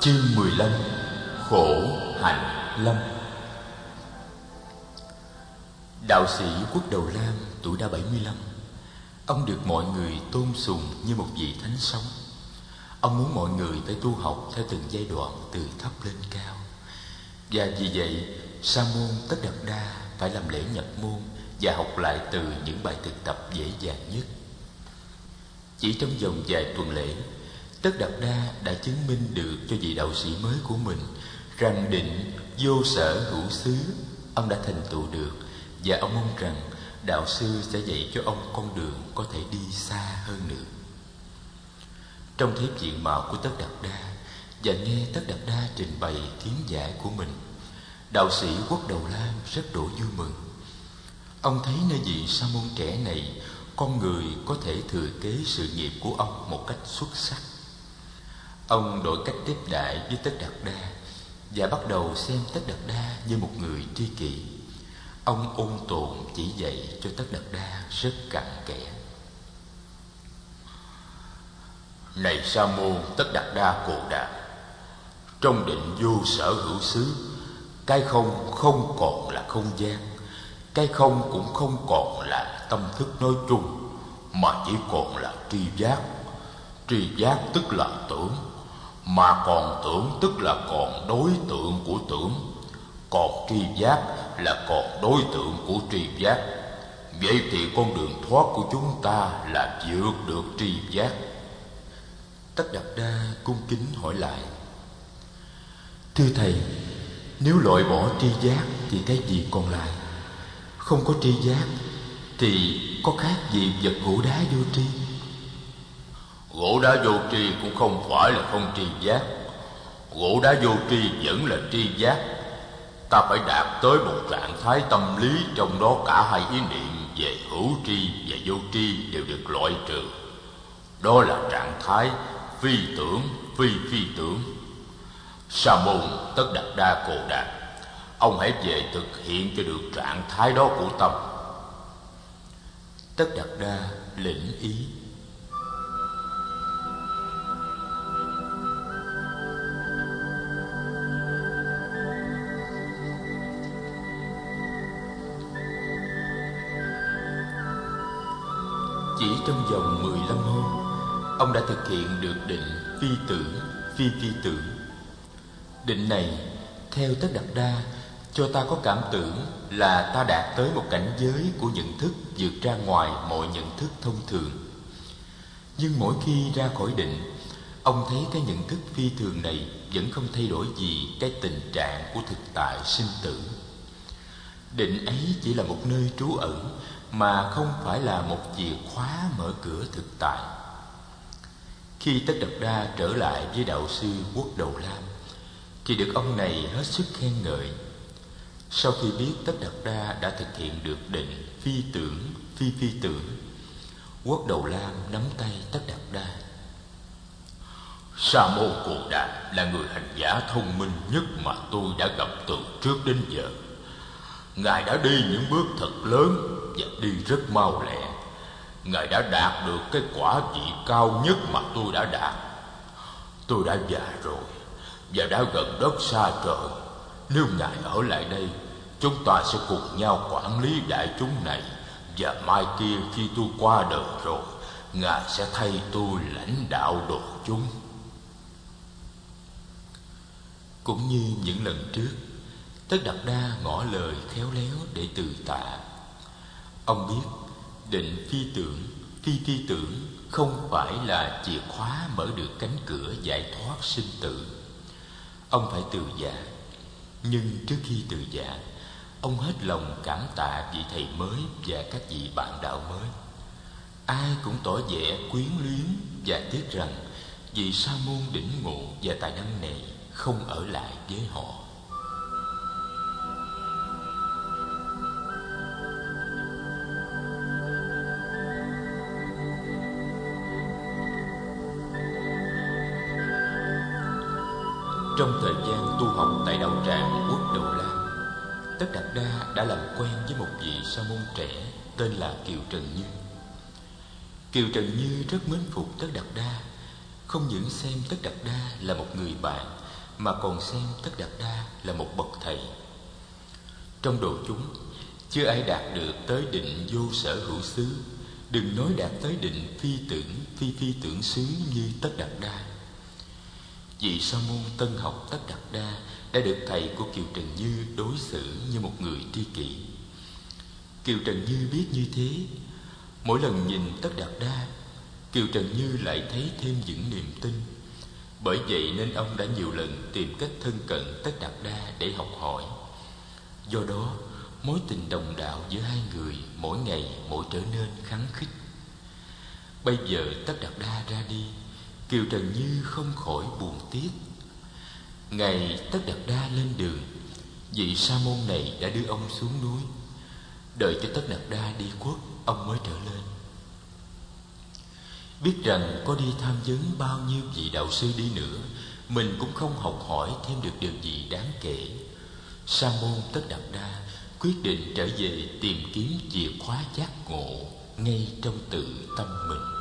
Chương 15 Khổ hạnh lâm. Đạo sĩ quốc đầu Lam, tuổi đã 75 Ông được mọi người tôn sùng như một vị thánh sống. Ông muốn mọi người phải tu học theo từng giai đoạn từ thấp lên cao. Và vì vậy, Sa môn Tất Đạt Đa phải làm lễ nhập môn Và học lại từ những bài thực tập dễ dàng nhất. Chỉ trong vòng vài tuần lễ Tất Đạt Đa đã chứng minh được cho vị đạo sĩ mới của mình rằng định vô sở hữu xứ ông đã thành tựu được và ông mong rằng đạo sư sẽ dạy cho ông con đường có thể đi xa hơn nữa. Trong thế diện mạo của Tất Đạt Đa và nghe Tất Đạt Đa trình bày kiến giải của mình, đạo sĩ Quốc Đầu Lam rất đổ vui mừng. Ông thấy nơi vị sa môn trẻ này con người có thể thừa kế sự nghiệp của ông một cách xuất sắc Ông đổi cách tiếp đại với Tất Đạt Đa và bắt đầu xem Tất Đạt Đa như một người tri kỷ. Ông ôn tồn chỉ dạy cho Tất Đạt Đa rất cặn kẽ. Này Sa môn Tất Đạt Đa Cồ Đạt, trong định vô sở hữu xứ, cái không không còn là không gian, cái không cũng không còn là tâm thức nói chung, mà chỉ còn là tri giác. Tri giác tức là tưởng, mà còn tưởng tức là còn đối tượng của tưởng. Còn tri giác là còn đối tượng của tri giác. Vậy thì con đường thoát của chúng ta là vượt được tri giác. Tất đạt đa cung kính hỏi lại. Thưa thầy, nếu loại bỏ tri giác thì cái gì còn lại? Không có tri giác thì có khác gì vật gỗ đá vô tri? Gỗ đá vô tri cũng không phải là không tri giác. Gỗ đá vô tri vẫn là tri giác. Ta phải đạt tới một trạng thái tâm lý Trong đó cả hai ý niệm về hữu tri và vô tri đều được loại trừ. Đó là trạng thái phi tưởng, phi phi tưởng. Sa môn tất đặt đa cồ đạt Ông hãy về thực hiện cho được trạng thái đó của tâm. Tất đặt đa lĩnh ý. Trong vòng 15 hôm Ông đã thực hiện được định phi tưởng, phi phi tưởng Định này theo Tất Đạt Đa cho ta có cảm tưởng là ta đạt tới một cảnh giới của nhận thức vượt ra ngoài mọi nhận thức thông thường. Nhưng mỗi khi ra khỏi định, ông thấy cái nhận thức phi thường này vẫn không thay đổi gì cái tình trạng của thực tại sinh tử. Định ấy chỉ là một nơi trú ẩn mà không phải là một chìa khóa mở cửa thực tại. Khi Tất Đạt Đa trở lại với đạo sư Quốc Đầu Lam, thì được ông này hết sức khen ngợi. Sau khi biết Tất Đạt Đa đã thực hiện được định phi tưởng, phi phi tưởng, Quốc Đầu Lam nắm tay Tất Đạt Đa. Sa môn Cồ Đạt là người hành giả thông minh nhất mà tôi đã gặp từ trước đến giờ. Ngài đã đi những bước thật lớn và đi rất mau lẹ. Ngài đã đạt được cái quả vị cao nhất mà tôi đã đạt. Tôi đã già rồi và đã gần đất xa trời. Nếu Ngài ở lại đây, chúng ta sẽ cùng nhau quản lý đại chúng này. Và mai kia khi tôi qua đời rồi, Ngài sẽ thay tôi lãnh đạo đồ chúng. Cũng như những lần trước, Tất Đạt Đa ngỏ lời khéo léo để từ tạ. Ông biết định phi tưởng, phi thi tưởng không phải là chìa khóa mở được cánh cửa giải thoát sinh tử. Ông phải từ giả. Dạ. Nhưng trước khi từ giả, dạ, ông hết lòng cảm tạ vị thầy mới và các vị bạn đạo mới. Ai cũng tỏ vẻ quyến luyến và tiếc rằng vị sa môn đỉnh ngộ và tài năng này không ở lại với họ. Trong thời gian tu học tại đạo tràng Quốc Đầu Lan Tất Đạt Đa đã làm quen với một vị sa môn trẻ tên là Kiều Trần Như. Kiều Trần Như rất mến phục Tất Đạt Đa, không những xem Tất Đạt Đa là một người bạn mà còn xem tất đạt đa là một bậc thầy trong đồ chúng chưa ai đạt được tới định vô sở hữu xứ đừng nói đạt tới định phi tưởng phi phi tưởng xứ như tất đạt đa vị sa môn tân học tất đạt đa đã được thầy của kiều trần như đối xử như một người tri kỷ. Kiều trần như biết như thế. Mỗi lần nhìn tất đạt đa, kiều trần như lại thấy thêm những niềm tin. Bởi vậy nên ông đã nhiều lần tìm cách thân cận tất đạt đa để học hỏi. Do đó, mối tình đồng đạo giữa hai người mỗi ngày mỗi trở nên kháng khích bây giờ tất đạt đa ra đi kiều trần như không khỏi buồn tiếc. Ngày tất đạt đa lên đường, vị sa môn này đã đưa ông xuống núi. Đợi cho tất đạt đa đi quốc, ông mới trở lên. Biết rằng có đi tham vấn bao nhiêu vị đạo sư đi nữa, mình cũng không học hỏi thêm được điều gì đáng kể. Sa môn tất đạt đa quyết định trở về tìm kiếm chìa khóa giác ngộ ngay trong tự tâm mình.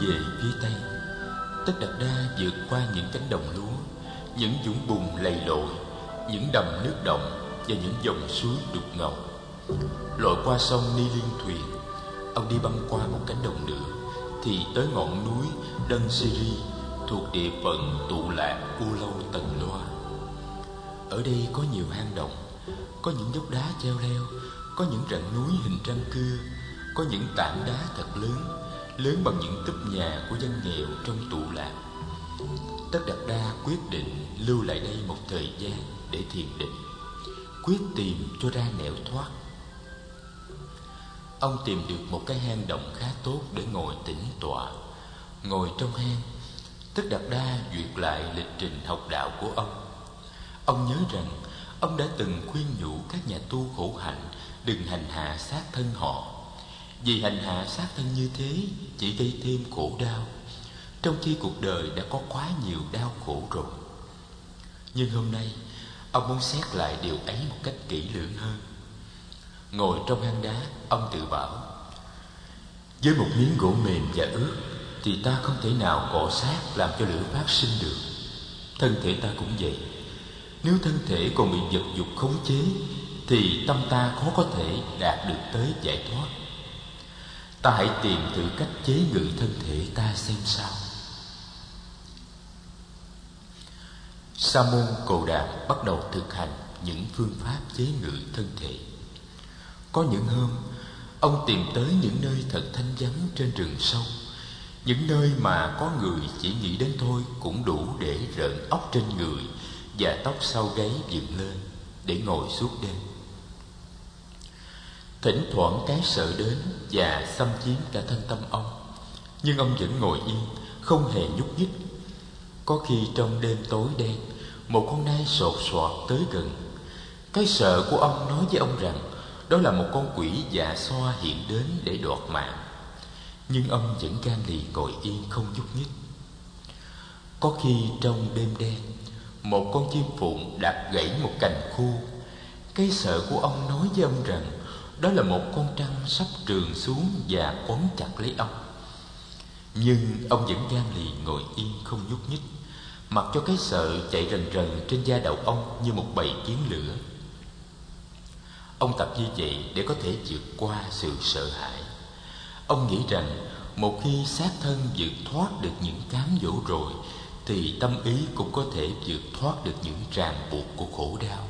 Về phía tây. Tất đạt đa vượt qua những cánh đồng lúa những vũng bùn lầy lội những đầm nước động và những dòng suối đục ngầu. Lội qua sông ni liên thuyền ông đi băng qua một cánh đồng nữa thì tới ngọn núi Đân Siri thuộc địa phận tụ lạc U Lâu Tần Loa. Ở đây có nhiều hang động, có những dốc đá treo leo, có những rặng núi hình răng cưa, có những tảng đá thật lớn, lớn bằng những túp nhà của dân nghèo trong tụ lạc. Tất Đạt Đa quyết định lưu lại đây một thời gian để thiền định, quyết tìm cho ra nẻo thoát. Ông tìm được một cái hang động khá tốt để ngồi tĩnh tọa. Ngồi trong hang, tất đạt đa duyệt lại lịch trình học đạo của ông. Ông nhớ rằng ông đã từng khuyên nhủ các nhà tu khổ hạnh đừng hành hạ sát thân họ vì hành hạ sát thân như thế, chỉ gây thêm khổ đau. Trong khi cuộc đời đã có quá nhiều đau khổ rồi. Nhưng hôm nay, Ông muốn xét lại điều ấy một cách kỹ lưỡng hơn. Ngồi trong hang đá, Ông tự bảo, Với một miếng gỗ mềm và ướt, Thì ta không thể nào cọ sát Làm cho lửa phát sinh được. Thân thể ta cũng vậy. Nếu thân thể còn bị vật dục khống chế, Thì tâm ta khó có thể đạt được tới giải thoát. Ta hãy tìm thử cách chế ngự thân thể ta xem sao Sa môn Cồ Đàm bắt đầu thực hành những phương pháp chế ngự thân thể. Có những hôm, ông tìm tới những nơi thật thanh vắng trên rừng sâu, những nơi mà có người chỉ nghĩ đến thôi cũng đủ để rợn óc trên người và tóc sau gáy dựng lên để ngồi suốt đêm. Thỉnh thoảng cái sợ đến và xâm chiếm cả thân tâm ông, nhưng ông vẫn ngồi yên, không hề nhúc nhích. Có khi trong đêm tối đen Một con nai sột soạt tới gần. Cái sợ của ông nói với ông rằng Đó là một con quỷ dạ xoa hiện đến để đoạt mạng. Nhưng ông vẫn can lì ngồi yên không nhúc nhích. Có khi trong đêm đen Một con chim phụng đạp gãy một cành khô. Cái sợ của ông nói với ông rằng đó là một con trăng sắp trường xuống và quấn chặt lấy ông. Nhưng ông vẫn gan lì ngồi yên không nhúc nhích, Mặc cho cái sợ chạy rần rần trên da đầu ông như một bầy kiến lửa. Ông tập như vậy để có thể vượt qua sự sợ hãi. Ông nghĩ rằng một khi xác thân vượt thoát được những cám dỗ rồi, Thì tâm ý cũng có thể vượt thoát được những ràng buộc của khổ đau.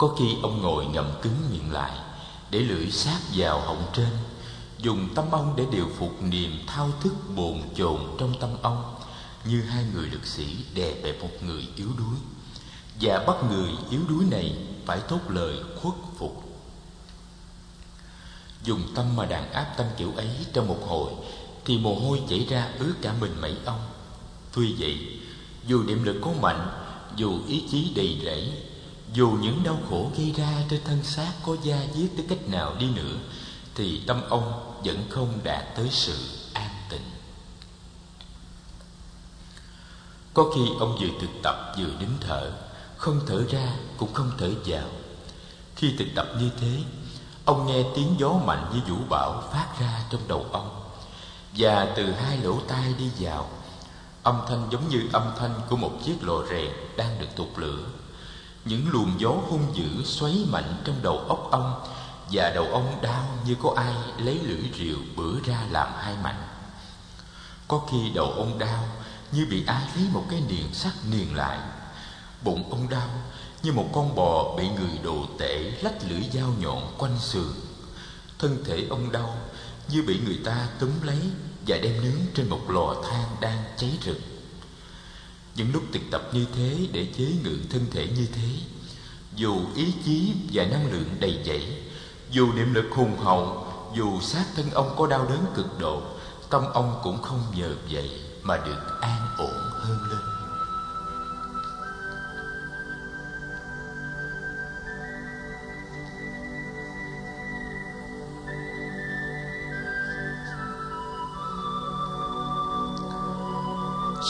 Có khi ông ngồi ngậm cứng miệng lại, Để lưỡi sát vào họng trên, Dùng tâm ông để điều phục niềm thao thức bồn chồn trong tâm ông, như hai người lực sĩ đè bẹp một người yếu đuối. Và bắt người yếu đuối này phải thốt lời khuất phục. Dùng tâm mà đàn áp tâm kiểu ấy trong một hồi, thì mồ hôi chảy ra ướt cả mình mẩy ông. Tuy vậy, dù niệm lực có mạnh, dù ý chí đầy rẫy dù những đau khổ gây ra trên thân xác có da diết tới cách nào đi nữa, thì tâm ông vẫn không đạt tới sự an tịnh. Có khi ông vừa thực tập vừa nín thở, Không thở ra cũng không thở vào. Khi thực tập như thế, Ông nghe tiếng gió mạnh như vũ bão phát ra trong đầu ông. Và từ hai lỗ tai đi vào, Âm thanh giống như âm thanh của một chiếc lò rèn đang được tục lửa. Những luồng gió hung dữ xoáy mạnh trong đầu óc ông, Và đầu ông đau như có ai lấy lưỡi rìu bữa ra làm hai mảnh. Có khi đầu ông đau như bị ai lấy một cái niền sắt niền lại. Bụng ông đau như một con bò bị người đồ tể lách lưỡi dao nhọn quanh sườn. Thân thể ông đau như bị người ta túm lấy và đem nướng trên một lò than đang cháy rực những lúc thực tập như thế để chế ngự thân thể như thế, dù ý chí và năng lượng đầy dẫy dù niệm lực hùng hậu, dù xác thân ông có đau đớn cực độ, tâm ông cũng không nhờ vậy mà được an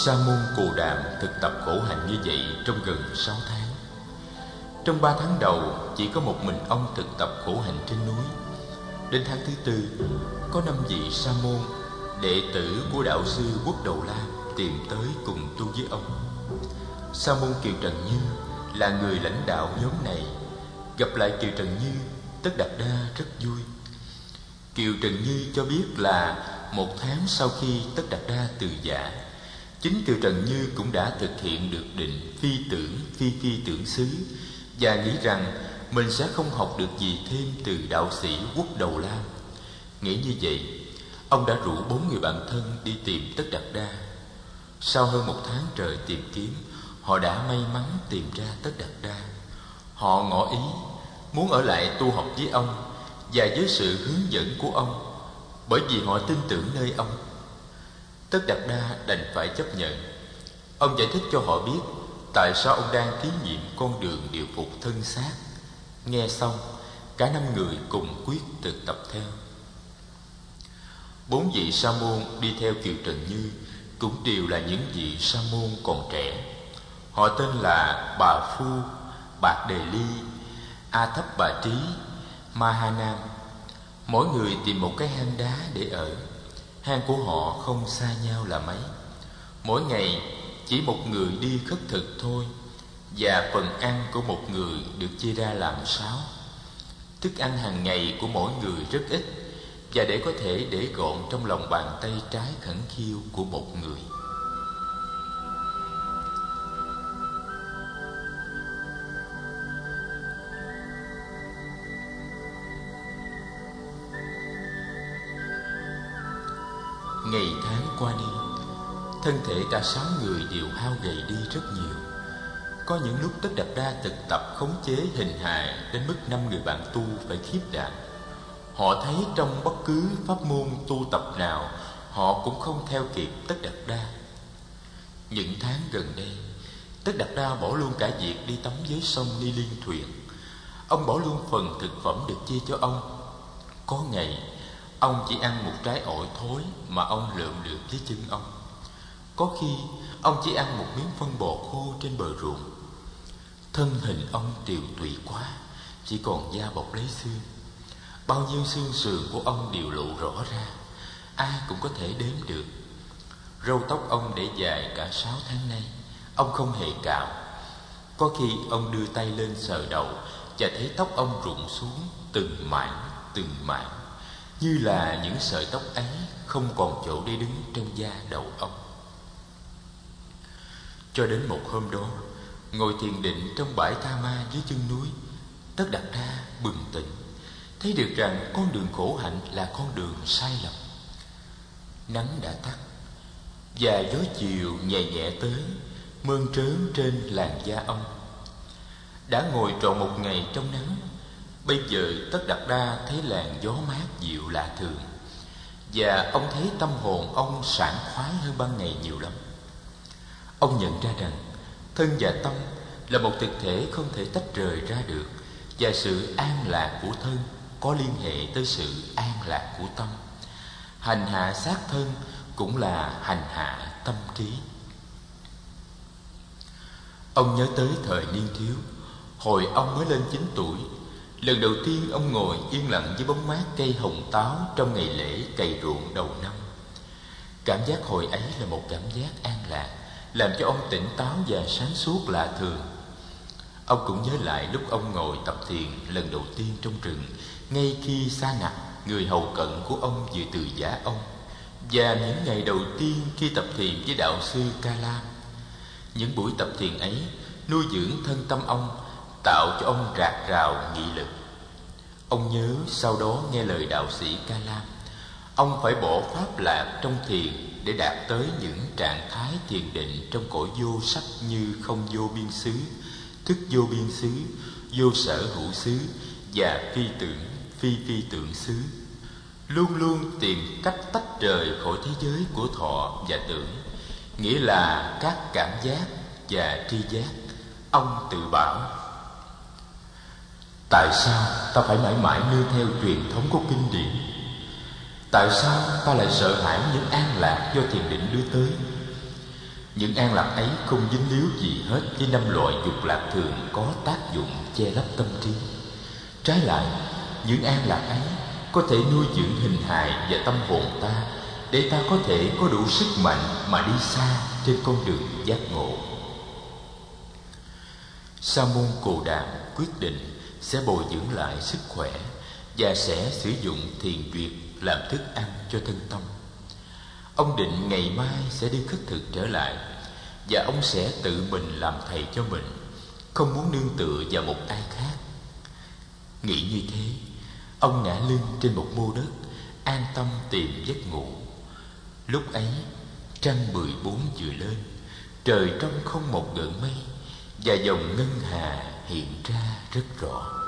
Sa môn Cù Đàm thực tập khổ hạnh như vậy trong gần sáu tháng. Trong ba tháng đầu, chỉ có một mình ông thực tập khổ hạnh trên núi. Đến tháng thứ tư, có năm vị sa môn, đệ tử của đạo sư Quốc Đầu Lam tìm tới cùng tu với ông. Sa môn Kiều Trần Như là người lãnh đạo nhóm này. Gặp lại Kiều Trần Như, Tất Đạt Đa rất vui. Kiều Trần Như cho biết là một tháng sau khi Tất Đạt Đa từ giả, Chính Kiều Trần Như cũng đã thực hiện được định phi tưởng phi phi tưởng xứ và nghĩ rằng mình sẽ không học được gì thêm từ đạo sĩ quốc đầu lam. Nghĩ như vậy, ông đã rủ bốn người bạn thân đi tìm Tất Đạt Đa. Sau hơn một tháng trời tìm kiếm, họ đã may mắn tìm ra Tất Đạt Đa. Họ ngỏ ý muốn ở lại tu học với ông và với sự hướng dẫn của ông bởi vì họ tin tưởng nơi ông Tất Đạt Đa đành phải chấp nhận. Ông giải thích cho họ biết Tại sao ông đang thí nghiệm con đường điều phục thân xác. Nghe xong Cả năm người cùng quyết thực tập theo. Bốn vị sa môn đi theo Kiều Trần Như Cũng đều là những vị sa môn còn trẻ. Họ tên là Bà Phu, Bạc Đề Ly, A Thấp Bà Trí, Ma Ha Nam. Mỗi người tìm một cái hang đá để ở. Hang của họ không xa nhau là mấy. Mỗi ngày, chỉ một người đi khất thực thôi, Và phần ăn của một người được chia ra làm sáu. Thức ăn hàng ngày của mỗi người rất ít, Và để có thể để gọn trong lòng bàn tay trái khẩn khiêu của một người. Qua đi. Thân thể cả sáu người đều hao gầy đi rất nhiều. Có những lúc Tất Đạt Đa thực tập khống chế hình hài Đến mức năm người bạn tu phải khiếp đảm. Họ thấy trong bất cứ pháp môn tu tập nào, Họ cũng không theo kịp Tất Đạt Đa. Những tháng gần đây, Tất Đạt Đa bỏ luôn cả việc đi tắm dưới sông Ni Liên Thuyền. Ông bỏ luôn phần thực phẩm được chia cho ông. Có ngày, Ông chỉ ăn một trái ổi thối mà ông lượm được dưới chân ông. Có khi, ông chỉ ăn một miếng phân bò khô trên bờ ruộng. Thân hình ông tiều tụy quá, Chỉ còn da bọc lấy xương. Bao nhiêu xương sườn của ông đều lộ rõ ra, Ai cũng có thể đếm được. Râu tóc ông để dài cả sáu tháng nay, Ông không hề cạo. Có khi ông đưa tay lên sờ đầu Và thấy tóc ông rụng xuống từng mảng từng mảng như là những sợi tóc ấy không còn chỗ để đứng trong da đầu ông. Cho đến một hôm đó, ngồi thiền định trong bãi tha ma dưới chân núi, tất đặt ra bừng tỉnh, thấy được rằng con đường khổ hạnh là con đường sai lầm. Nắng đã tắt, và gió chiều nhẹ nhẹ tới, mơn trớn trên làn da ông. Đã ngồi trọn một ngày trong nắng Bây giờ Tất Đạt Đa thấy làn gió mát dịu lạ thường, Và ông thấy tâm hồn ông sảng khoái hơn ban ngày nhiều lắm. Ông nhận ra rằng Thân và tâm là một thực thể không thể tách rời ra được, Và sự an lạc của thân có liên hệ tới sự an lạc của tâm. Hành hạ xác thân cũng là hành hạ tâm trí. Ông nhớ tới thời niên thiếu, Hồi ông mới lên 9 tuổi Lần đầu tiên ông ngồi yên lặng dưới bóng mát cây hồng táo Trong ngày lễ cày ruộng đầu năm. Cảm giác hồi ấy là một cảm giác an lạc, Làm cho ông tỉnh táo và sáng suốt lạ thường. Ông cũng nhớ lại lúc ông ngồi tập thiền lần đầu tiên trong rừng, Ngay khi xa nặc Người hầu cận của ông vừa từ giả ông, Và những ngày đầu tiên khi tập thiền với đạo sư Ca Lam Những buổi tập thiền ấy nuôi dưỡng thân tâm ông Tạo cho ông rạc rào nghị lực. Ông nhớ sau đó nghe lời đạo sĩ Ca Lam Ông phải bỏ pháp lạc trong thiền Để đạt tới những trạng thái thiền định Trong cõi vô sắc như không vô biên xứ, Thức vô biên xứ, Vô sở hữu xứ Và phi tưởng, phi phi tưởng xứ. Luôn luôn tìm cách tách rời khỏi thế giới của thọ và tưởng, Nghĩa là các cảm giác và tri giác. Ông tự bảo Tại sao ta phải mãi mãi nương theo truyền thống của kinh điển? Tại sao ta lại sợ hãi những an lạc do thiền định đưa tới? Những an lạc ấy không dính líu gì hết với năm loại dục lạc thường có tác dụng che lấp tâm trí. Trái lại, những an lạc ấy có thể nuôi dưỡng hình hài và tâm hồn ta Để ta có thể có đủ sức mạnh mà đi xa trên con đường giác ngộ. Sa môn Cồ Đàm quyết định sẽ bồi dưỡng lại sức khỏe và sẽ sử dụng thiền duyệt làm thức ăn cho thân tâm. Ông định ngày mai sẽ đi khất thực trở lại và ông sẽ tự mình làm thầy cho mình, không muốn nương tựa vào một ai khác. Nghĩ như thế, ông ngã lưng trên một mô đất, an tâm tìm giấc ngủ. Lúc ấy, trăng mười bốn vừa lên, trời trong không một gợn mây và dòng ngân hà hiện ra rất rõ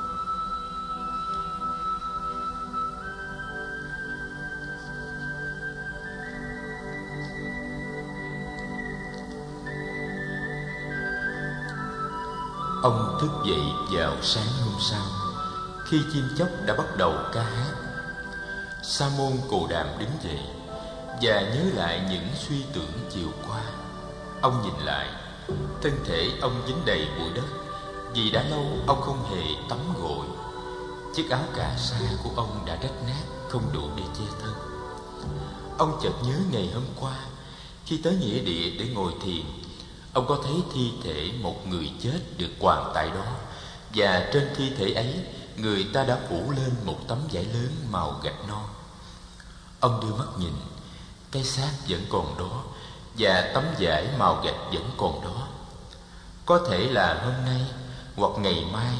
ông thức dậy vào sáng hôm sau, khi chim chóc đã bắt đầu ca hát. Sa môn cồ đàm đứng dậy và nhớ lại những suy tưởng chiều qua. Ông nhìn lại, thân thể ông dính đầy bụi đất vì đã lâu, ông không hề tắm gội. Chiếc áo cà sa của ông đã rách nát, Không đủ để che thân. Ông chợt nhớ ngày hôm qua, Khi tới nghĩa địa để ngồi thiền, Ông có thấy thi thể một người chết được quàng tại đó, Và trên thi thể ấy, Người ta đã phủ lên một tấm vải lớn màu gạch non. Ông đưa mắt nhìn, Cái xác vẫn còn đó, Và tấm vải màu gạch vẫn còn đó. Có thể là hôm nay hoặc ngày mai,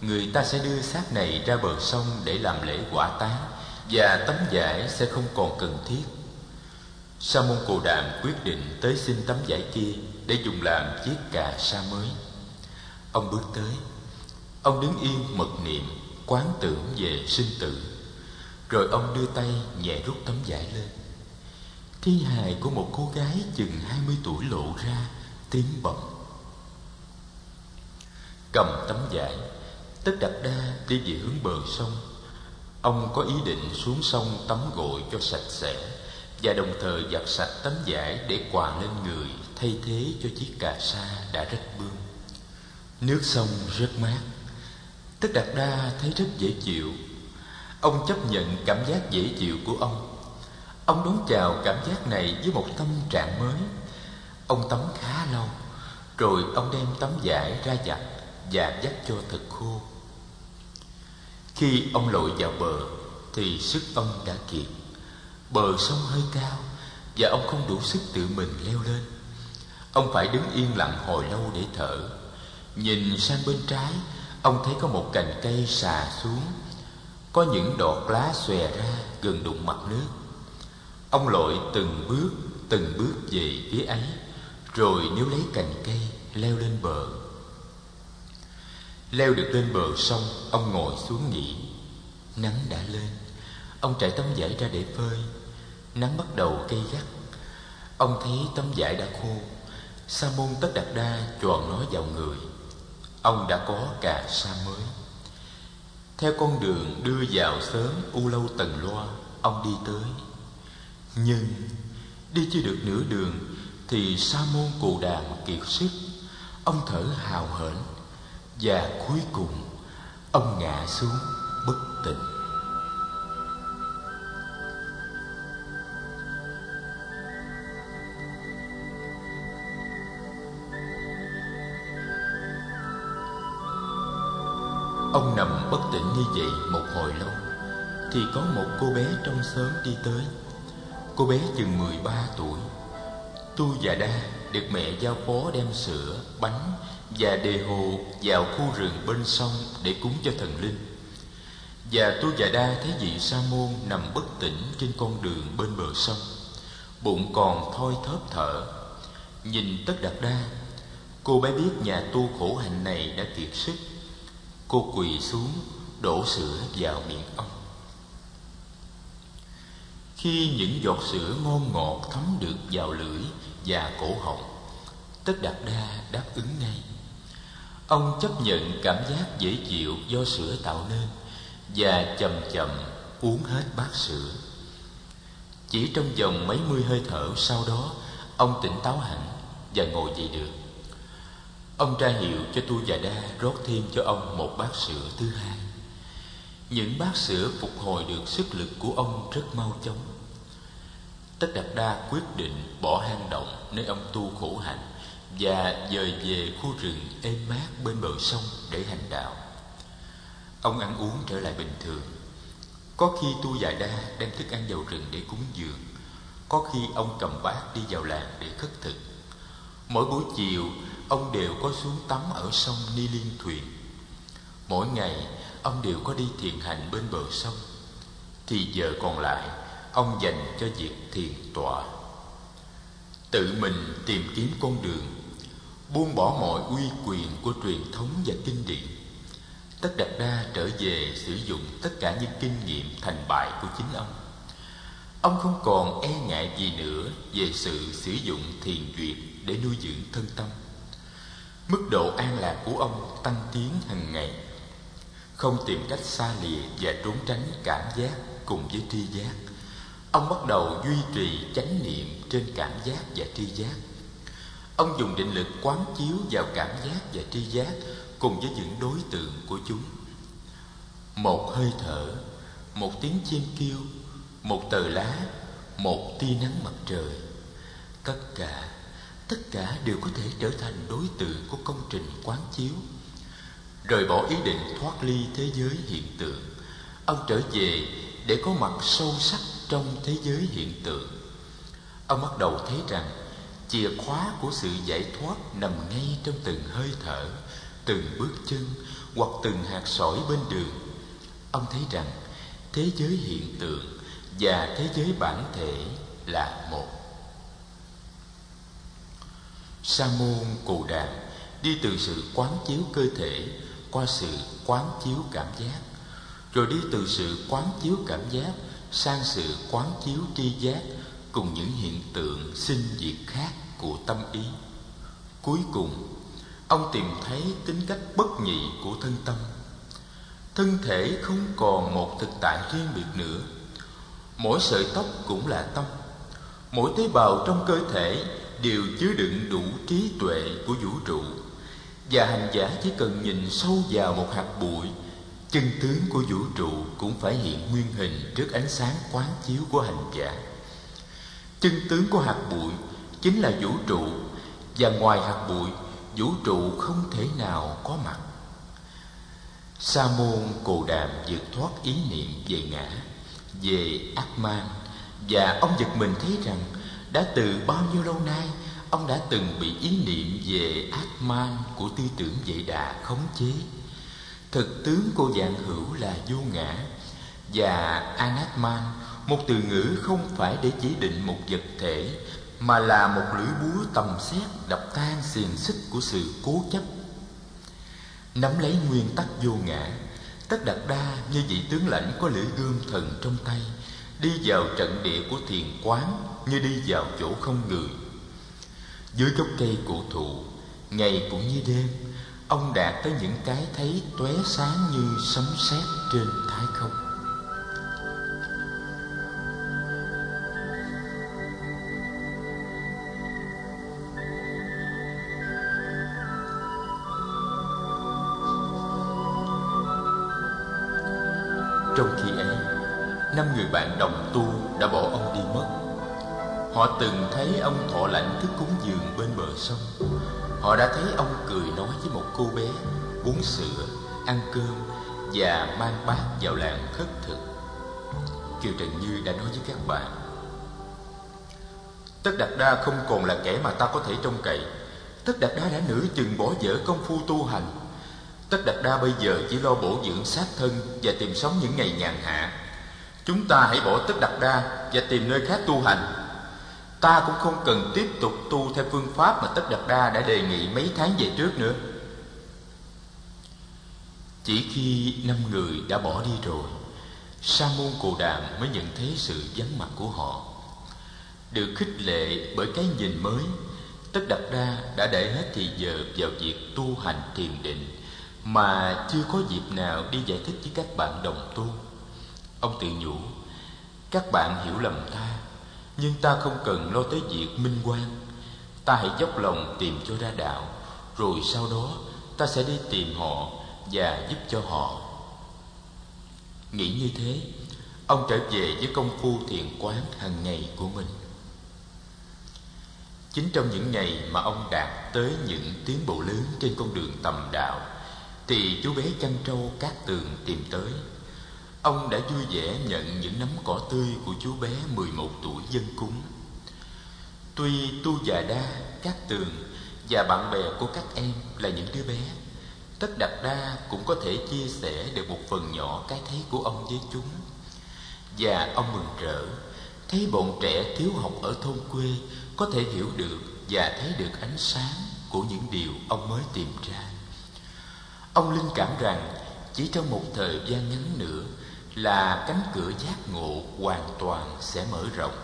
người ta sẽ đưa xác này ra bờ sông để làm lễ quả táng và tấm vải sẽ không còn cần thiết. Sa môn cồ đàm quyết định tới xin tấm vải kia để dùng làm chiếc cà sa mới. Ông bước tới. Ông đứng yên mật niệm, quán tưởng về sinh tử. Rồi ông đưa tay nhẹ rút tấm vải lên. Thi hài của một cô gái chừng hai mươi tuổi lộ ra tiếng bầm cầm tấm vải tất đặt đa đi về hướng bờ sông. Ông có ý định xuống sông tắm gội cho sạch sẽ và đồng thời giặt sạch tấm vải để quàng lên người thay thế cho chiếc cà sa đã rách bươm. Nước sông rất mát tất đặt đa thấy rất dễ chịu. Ông chấp nhận cảm giác dễ chịu của ông. Ông đón chào cảm giác này với một tâm trạng mới. Ông tắm khá lâu, rồi ông đem tấm vải ra giặt và dắt cho thật khô. Khi ông lội vào bờ, thì sức ông đã kiệt. Bờ sông hơi cao, và ông không đủ sức tự mình leo lên. Ông phải đứng yên lặng hồi lâu để thở. Nhìn sang bên trái, ông thấy có một cành cây xà xuống. Có những đọt lá xòe ra gần đụng mặt nước. Ông lội từng bước từng bước về phía ấy, rồi nếu lấy cành cây, leo lên bờ. Leo được lên bờ sông, Ông ngồi xuống nghỉ. Nắng đã lên. Ông trải tấm vải ra để phơi. Nắng bắt đầu cây gắt. Ông thấy tấm vải đã khô. Sa môn tất đặt đa tròn nó vào người. Ông đã có cà sa mới. Theo con đường đưa vào sớm U lâu tầng loa, Ông đi tới. Nhưng Đi chưa được nửa đường Thì sa môn cù đàm kiệt sức Ông thở hào hển. Và cuối cùng Ông ngã xuống bất tỉnh. Ông nằm bất tỉnh như vậy một hồi lâu Thì có một cô bé trong xóm đi tới. Cô bé chừng 13 tuổi. Tu và Đa được mẹ giao phó đem sữa, bánh và đề hồ vào khu rừng bên sông để cúng cho thần linh. Và Tu và dạ Đa thấy vị Sa môn nằm bất tỉnh trên con đường bên bờ sông, bụng còn thoi thóp thở. Nhìn Tất Đạt Đa, cô bé biết nhà tu khổ hạnh này đã kiệt sức. Cô quỳ xuống đổ sữa vào miệng ông. Khi những giọt sữa ngon ngọt thấm được vào lưỡi và cổ họng, Tất Đạt Đa đáp ứng ngay. Ông chấp nhận cảm giác dễ chịu do sữa tạo nên và chậm chậm uống hết bát sữa. Chỉ trong vòng mấy mươi hơi thở sau đó, ông tỉnh táo hẳn và ngồi dậy được. Ông tra hiệu cho Tu và Đa rót thêm cho ông một bát sữa thứ hai. Những bát sữa phục hồi được sức lực của ông rất mau chóng. Tất Đạt Đa quyết định bỏ hang động nơi ông tu khổ hạnh và dời về khu rừng êm mát bên bờ sông để hành đạo. Ông ăn uống trở lại bình thường. Có khi tu dài đa đem thức ăn vào rừng để cúng dường, có khi ông cầm bát đi vào làng để khất thực. Mỗi buổi chiều, ông đều có xuống tắm ở sông Ni Liên Thuyền. Mỗi ngày, ông đều có đi thiền hành bên bờ sông. Thì giờ còn lại, ông dành cho việc thiền tọa. Tự mình tìm kiếm con đường buông bỏ mọi uy quyền của truyền thống và kinh điển. Tất đạt đa trở về sử dụng tất cả những kinh nghiệm thành bại của chính ông. Ông không còn e ngại gì nữa về sự sử dụng thiền duyệt để nuôi dưỡng thân tâm. Mức độ an lạc của ông tăng tiến hàng ngày. Không tìm cách xa lìa và trốn tránh cảm giác cùng với tri giác, ông bắt đầu duy trì chánh niệm trên cảm giác và tri giác. Ông dùng định lực quán chiếu vào cảm giác và tri giác cùng với những đối tượng của chúng. Một hơi thở, một tiếng chim kêu, một tờ lá, một tia nắng mặt trời. Tất cả, tất cả đều có thể trở thành đối tượng của công trình quán chiếu. Rời bỏ ý định thoát ly thế giới hiện tượng, ông trở về để có mặt sâu sắc trong thế giới hiện tượng. Ông bắt đầu thấy rằng Chìa khóa của sự giải thoát nằm ngay trong từng hơi thở, từng bước chân hoặc từng hạt sỏi bên đường. Ông thấy rằng thế giới hiện tượng và thế giới bản thể là một. Sa môn Cù Đàm đi từ sự quán chiếu cơ thể qua sự quán chiếu cảm giác, rồi đi từ sự quán chiếu cảm giác sang sự quán chiếu tri giác cùng những hiện tượng sinh diệt khác của tâm ý. Cuối cùng, ông tìm thấy tính cách bất nhị của thân tâm. Thân thể không còn một thực tại riêng biệt nữa. Mỗi sợi tóc cũng là tâm. Mỗi tế bào trong cơ thể đều chứa đựng đủ trí tuệ của vũ trụ. Và hành giả chỉ cần nhìn sâu vào một hạt bụi, chân tướng của vũ trụ cũng phải hiện nguyên hình trước ánh sáng quán chiếu của hành giả chân tướng của hạt bụi chính là vũ trụ, và ngoài hạt bụi, vũ trụ không thể nào có mặt. Sa môn cồ đàm vượt thoát ý niệm về ngã, về ác man và ông giật mình thấy rằng đã từ bao nhiêu lâu nay, ông đã từng bị ý niệm về ác man của tư tưởng dạy đà khống chế. Thực tướng của dạng hữu là vô ngã và anatman một từ ngữ không phải để chỉ định một vật thể, mà là một lưỡi búa tầm xét đập tan xiềng xích của sự cố chấp. Nắm lấy nguyên tắc vô ngã, tất đặt đa như vị tướng lãnh có lưỡi gươm thần trong tay, đi vào trận địa của thiền quán như đi vào chỗ không người. Dưới gốc cây cổ thụ, ngày cũng như đêm, ông đạt tới những cái thấy tóe sáng như sấm sét trên thái không. Bạn đồng tu đã bỏ ông đi mất. Họ từng thấy ông thọ lãnh thức cúng dường bên bờ sông. Họ đã thấy ông cười nói với một cô bé Uống sữa, ăn cơm Và mang bát vào làng khất thực. Kiều Trần Như đã nói với các bạn Tất Đạt Đa không còn là kẻ mà ta có thể trông cậy. Tất Đạt Đa đã nửa chừng bỏ dở công phu tu hành. Tất Đạt Đa bây giờ chỉ lo bổ dưỡng xác thân Và tìm sống những ngày nhàn hạ. Chúng ta hãy bỏ Tất đặt Đa Và tìm nơi khác tu hành. Ta cũng không cần tiếp tục tu theo phương pháp Mà Tất đặt Đa đã đề nghị mấy tháng về trước nữa. Chỉ khi năm người đã bỏ đi rồi, Sa môn Cồ Đàm mới nhận thấy sự vắng mặt của họ. Được khích lệ bởi cái nhìn mới Tất Đạt Đa đã để hết thì giờ vào việc tu hành thiền định Mà chưa có dịp nào đi giải thích với các bạn đồng tu. Ông tự nhủ Các bạn hiểu lầm ta, Nhưng ta không cần lo tới việc minh quan. Ta hãy dốc lòng tìm cho ra đạo, Rồi sau đó ta sẽ đi tìm họ Và giúp cho họ. Nghĩ như thế, Ông trở về với công phu thiền quán hàng ngày của mình. Chính trong những ngày mà ông đạt tới những tiến bộ lớn trên con đường tầm đạo, Thì chú bé chăn trâu cát tường tìm tới. Ông đã vui vẻ nhận những nấm cỏ tươi của chú bé 11 tuổi dân cúng. Tuy tu già đa, cát tường và bạn bè của các em là những đứa bé Tất Đạt Đa cũng có thể chia sẻ được một phần nhỏ cái thấy của ông với chúng. Và ông mừng rỡ Thấy bọn trẻ thiếu học ở thôn quê Có thể hiểu được và thấy được ánh sáng của những điều ông mới tìm ra. Ông linh cảm rằng chỉ trong một thời gian ngắn nữa là cánh cửa giác ngộ hoàn toàn sẽ mở rộng.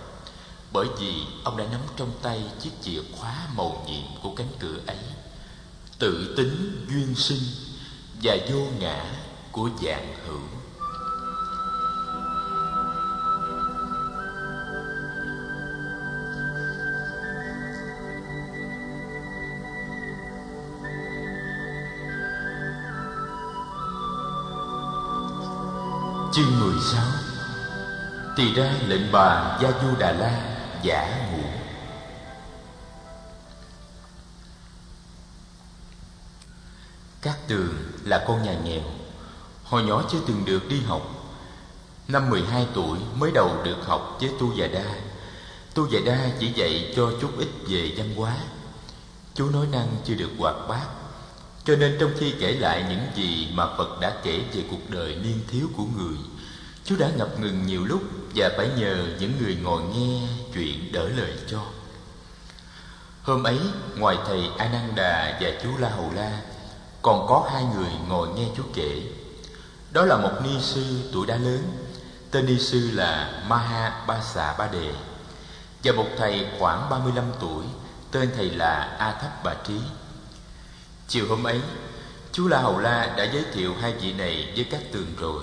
Bởi vì ông đã nắm trong tay chiếc chìa khóa màu nhiệm của cánh cửa ấy. Tự tính duyên sinh và vô ngã của dạng hữu Chương 16 Tỳ ra lệnh bà Gia Du Đà La giả ngủ. Cát Tường là con nhà nghèo. Hồi nhỏ chưa từng được đi học. Năm 12 tuổi mới đầu được học với Tu Già Đa. Tu Già Đa chỉ dạy cho chút ít về văn hóa. Chú nói năng chưa được hoạt bát. Cho nên trong khi kể lại những gì mà Phật đã kể về cuộc đời niên thiếu của người Chú đã ngập ngừng nhiều lúc Và phải nhờ những người ngồi nghe chuyện đỡ lời cho. Hôm ấy, ngoài thầy Ananda và chú La Hầu La, còn có hai người ngồi nghe chú kể. Đó là một ni sư tuổi đã lớn, tên ni sư là maha ba xà ba đề, và một thầy khoảng 35 tuổi, tên thầy là a thấp bà trí chiều hôm ấy chú la hầu la đã giới thiệu hai vị này với các tường rồi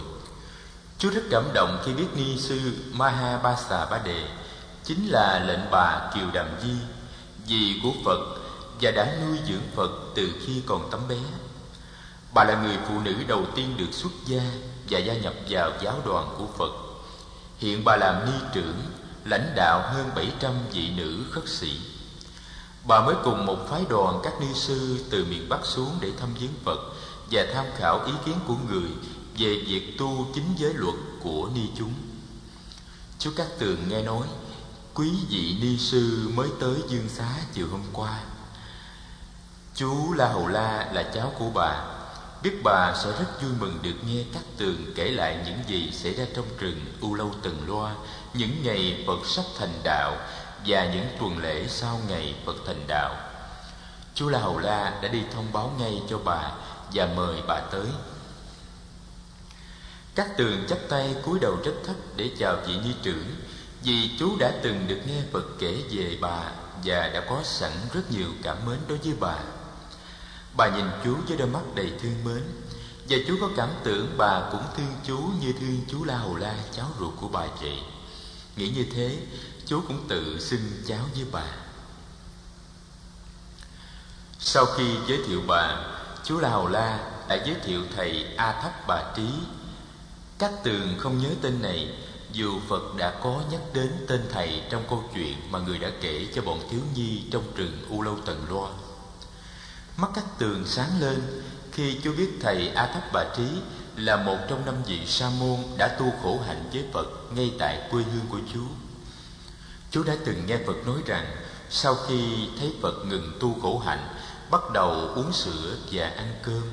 chú rất cảm động khi biết ni sư maha ba xà ba đề chính là lệnh bà kiều đàm di dì của phật và đã nuôi dưỡng phật từ khi còn tấm bé Bà là người phụ nữ đầu tiên được xuất gia và gia nhập vào giáo đoàn của Phật. Hiện bà làm ni trưởng, lãnh đạo hơn 700 vị nữ khất sĩ. Bà mới cùng một phái đoàn các ni sư từ miền Bắc xuống để thăm viếng Phật và tham khảo ý kiến của người về việc tu chính giới luật của ni chúng. Chú Cát Tường nghe nói, quý vị ni sư mới tới Dương Xá chiều hôm qua. Chú La Hầu La là cháu của bà Biết bà sẽ rất vui mừng được nghe các tường kể lại những gì xảy ra trong rừng U Lâu Tần Loa Những ngày Phật sắp thành đạo và những tuần lễ sau ngày Phật thành đạo. Chú La Hầu La đã đi thông báo ngay cho bà Và mời bà tới. Các tường chắp tay cúi đầu rất thấp để chào vị nhi trưởng, Vì chú đã từng được nghe Phật kể về bà Và đã có sẵn rất nhiều cảm mến đối với bà. Bà nhìn chú với đôi mắt đầy thương mến, Và chú có cảm tưởng bà cũng thương chú như thương chú La Hầu La, cháu ruột của bà vậy. Nghĩ như thế chú cũng tự xưng cháu với bà. Sau khi giới thiệu bà Chú Lào La đã giới thiệu thầy A Thấp Bà Trí. Các tường không nhớ tên này, Dù Phật đã có nhắc đến tên thầy Trong câu chuyện mà người đã kể cho bọn thiếu nhi Trong rừng U Lâu Tần Loa. Mắt các tường sáng lên Khi chú biết thầy A Thấp Bà Trí Là một trong năm vị sa môn Đã tu khổ hạnh với Phật Ngay tại quê hương của chú Chú đã từng nghe Phật nói rằng, Sau khi thấy Phật ngừng tu khổ hạnh, Bắt đầu uống sữa và ăn cơm,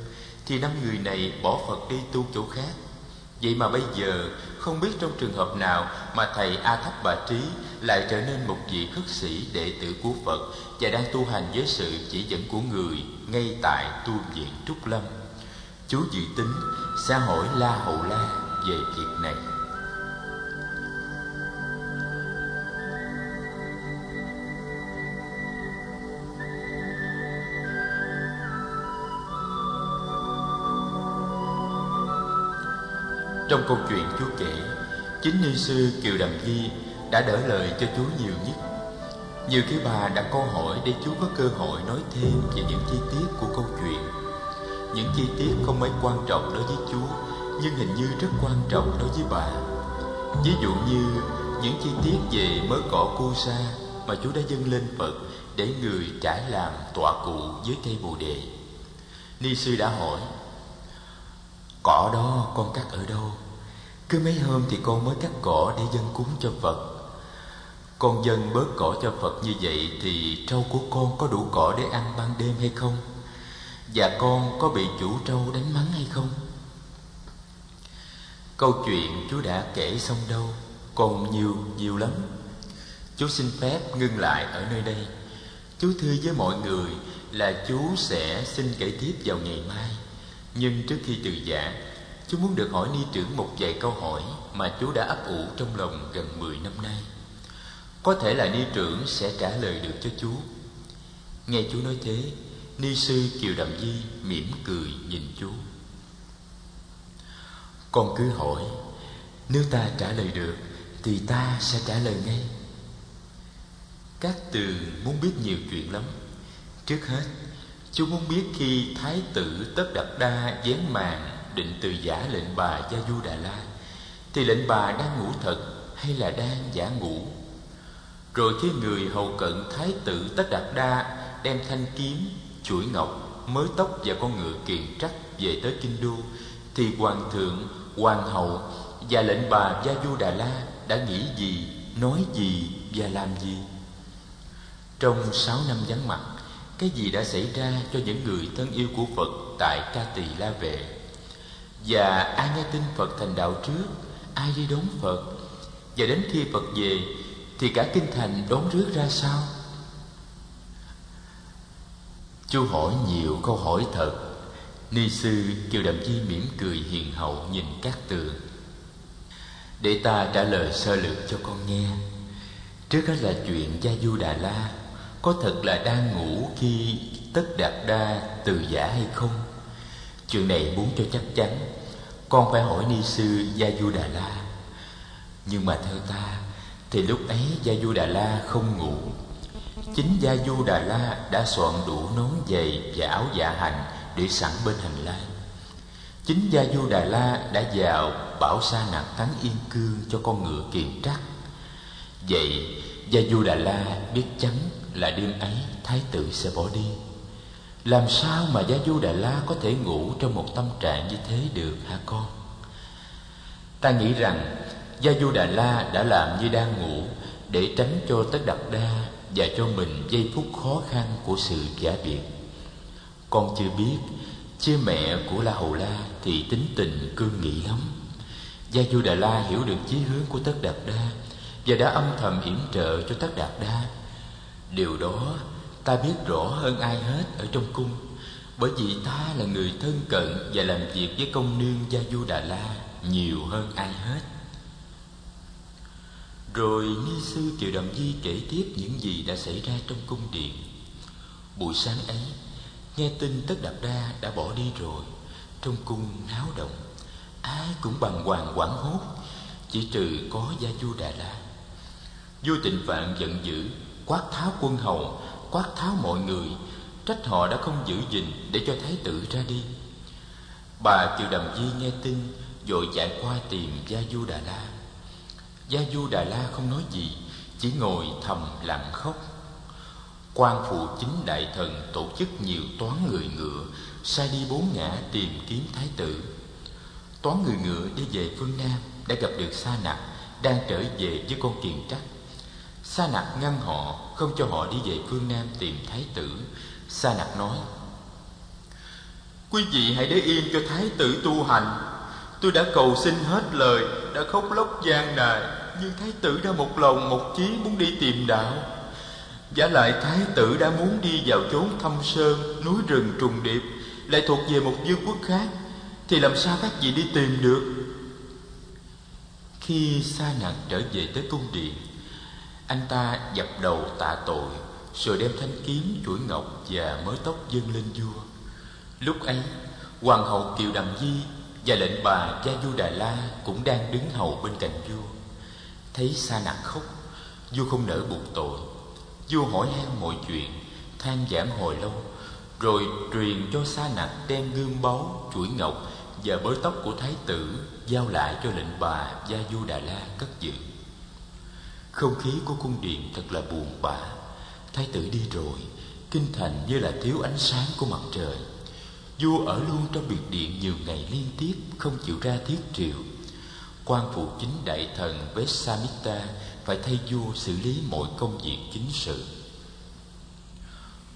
Thì năm người này bỏ Phật đi tu chỗ khác Vậy mà bây giờ, không biết trong trường hợp nào mà thầy A Thấp Bà Trí lại trở nên một vị khất sĩ đệ tử của Phật và đang tu hành với sự chỉ dẫn của người ngay tại tu viện Trúc Lâm. Chú dự tính sẽ hỏi La Hậu La về việc này. Trong câu chuyện chúa kể, chính ni sư Kiều Đầm Di đã đỡ lời cho chúa nhiều nhất. Nhiều khi bà đặt câu hỏi để chúa có cơ hội nói thêm về những chi tiết của câu chuyện. Những chi tiết không mấy quan trọng đối với chúa nhưng hình như rất quan trọng đối với bà. Ví dụ như những chi tiết về mớ cỏ cu sa mà chúa đã dâng lên Phật để người trải làm tọa cụ dưới cây bồ đề. Ni sư đã hỏi Cỏ đó con cắt ở đâu? Cứ mấy hôm thì con mới cắt cỏ để dân cúng cho Phật. Con dân bớt cỏ cho Phật như vậy Thì trâu của con có đủ cỏ để ăn ban đêm hay không? Và con có bị chủ trâu đánh mắng hay không? Câu chuyện chú đã kể xong đâu Còn nhiều, nhiều lắm. Chú xin phép ngưng lại ở nơi đây. Chú thưa với mọi người là chú sẽ xin kể tiếp vào ngày mai nhưng trước khi từ giả Chú muốn được hỏi ni trưởng một vài câu hỏi Mà chú đã ấp ủ trong lòng gần 10 năm nay. Có thể là ni trưởng sẽ trả lời được cho chú Nghe chú nói thế, Ni sư Kiều Đàm Di mỉm cười nhìn chú Con cứ hỏi, Nếu ta trả lời được, Thì ta sẽ trả lời ngay. Các từ muốn biết nhiều chuyện lắm. Trước hết Chú muốn biết khi Thái tử Tất Đạt Đa dán màn định từ giả lệnh bà Gia Du Đà La Thì lệnh bà đang ngủ thật hay là đang giả ngủ? Rồi khi người hầu cận Thái tử Tất Đạt Đa đem thanh kiếm, chuỗi ngọc, mới tóc và con ngựa kiện trắc về tới Kinh Đô Thì Hoàng thượng, Hoàng hậu và lệnh bà Gia Du Đà La đã nghĩ gì, nói gì và làm gì? Trong sáu năm vắng mặt cái gì đã xảy ra cho những người thân yêu của Phật tại Ca Tỳ La Vệ? Và ai nghe tin Phật thành đạo trước? Ai đi đón Phật? Và đến khi Phật về, thì cả kinh thành đón rước ra sao? Chú hỏi nhiều câu hỏi thật. Ni sư Kiều Đậm Di mỉm cười hiền hậu nhìn các tường. Để ta trả lời sơ lược cho con nghe. Trước hết là chuyện Gia Du Đà La có thật là đang ngủ khi tất đạt đa từ giả hay không? Chuyện này muốn cho chắc chắn. Con phải hỏi ni sư gia du đà la nhưng mà theo ta, thì lúc ấy gia du đà la không ngủ. Chính gia du đà la đã soạn đủ nón giày và áo dạ hành để sẵn bên hành lang. Chính gia du đà la đã vào bảo sa nặc thắng yên cương cho con ngựa kiền trắc vậy gia du đà la biết chắn là đêm ấy thái tử sẽ bỏ đi. Làm sao mà gia du đà la có thể ngủ trong một tâm trạng như thế được hả con? Ta nghĩ rằng gia du đà la đã làm như đang ngủ để tránh cho tất đặt đa và cho mình giây phút khó khăn của sự giả biệt. Con chưa biết chứ mẹ của la hầu la thì tính tình cương nghị lắm. Gia du đà la hiểu được chí hướng của tất đạt đa và đã âm thầm yểm trợ cho tất đạt đa. Điều đó ta biết rõ hơn ai hết ở trong cung Bởi vì ta là người thân cận và làm việc với công nương Gia Du Đà La nhiều hơn ai hết. Rồi Ni Sư Kiều Đầm Di kể tiếp những gì đã xảy ra trong cung điện. Buổi sáng ấy, nghe tin Tất đạp Đa đã bỏ đi rồi Trong cung náo động Ai cũng bàng hoàng quảng hốt Chỉ trừ có Gia Du Đà La. Vua Tịnh Phạn giận dữ quát tháo quân hầu, quát tháo mọi người. Trách họ đã không giữ gìn để cho thái tử ra đi. Bà kiều đầm di nghe tin, vội chạy qua tìm Gia Du Đà La. Gia Du Đà La không nói gì, Chỉ ngồi thầm lặng khóc. Quan phụ chính đại thần tổ chức nhiều toán người ngựa, sai đi bốn ngã tìm kiếm thái tử. Toán người ngựa đi về phương nam đã gặp được sa nặc, đang trở về với con kiền trắc sa nặc ngăn họ không cho họ đi về phương nam tìm thái tử. Sa nặc nói quý vị hãy để yên cho thái tử tu hành. Tôi đã cầu xin hết lời đã khóc lóc gian đài, nhưng thái tử đã một lòng một chí muốn đi tìm đạo. Giả lại thái tử đã muốn đi vào chốn thâm sơn Núi rừng trùng điệp Lại thuộc về một vương quốc khác Thì làm sao các vị đi tìm được? Khi sa Nặc trở về tới cung điện anh ta dập đầu tạ tội Rồi đem thanh kiếm, chuỗi ngọc và mớ tóc dâng lên vua. Lúc ấy Hoàng hậu Kiều Đầm Di Và lệnh bà Gia Du Đà La Cũng đang đứng hầu bên cạnh vua. Thấy sa nặng khóc Vua không nỡ buộc tội. Vua hỏi han mọi chuyện than giảng hồi lâu Rồi truyền cho Sa Nặc đem gương báu, chuỗi ngọc Và bới tóc của thái tử Giao lại cho lệnh bà Gia Du Đà La cất giữ. Không khí của cung điện thật là buồn bã. Thái tử đi rồi, Kinh thành như là thiếu ánh sáng của mặt trời. Vua ở luôn trong biệt điện nhiều ngày liên tiếp, Không chịu ra thiết triệu quan phụ chính đại thần Vesamita phải thay vua xử lý mọi công việc chính sự.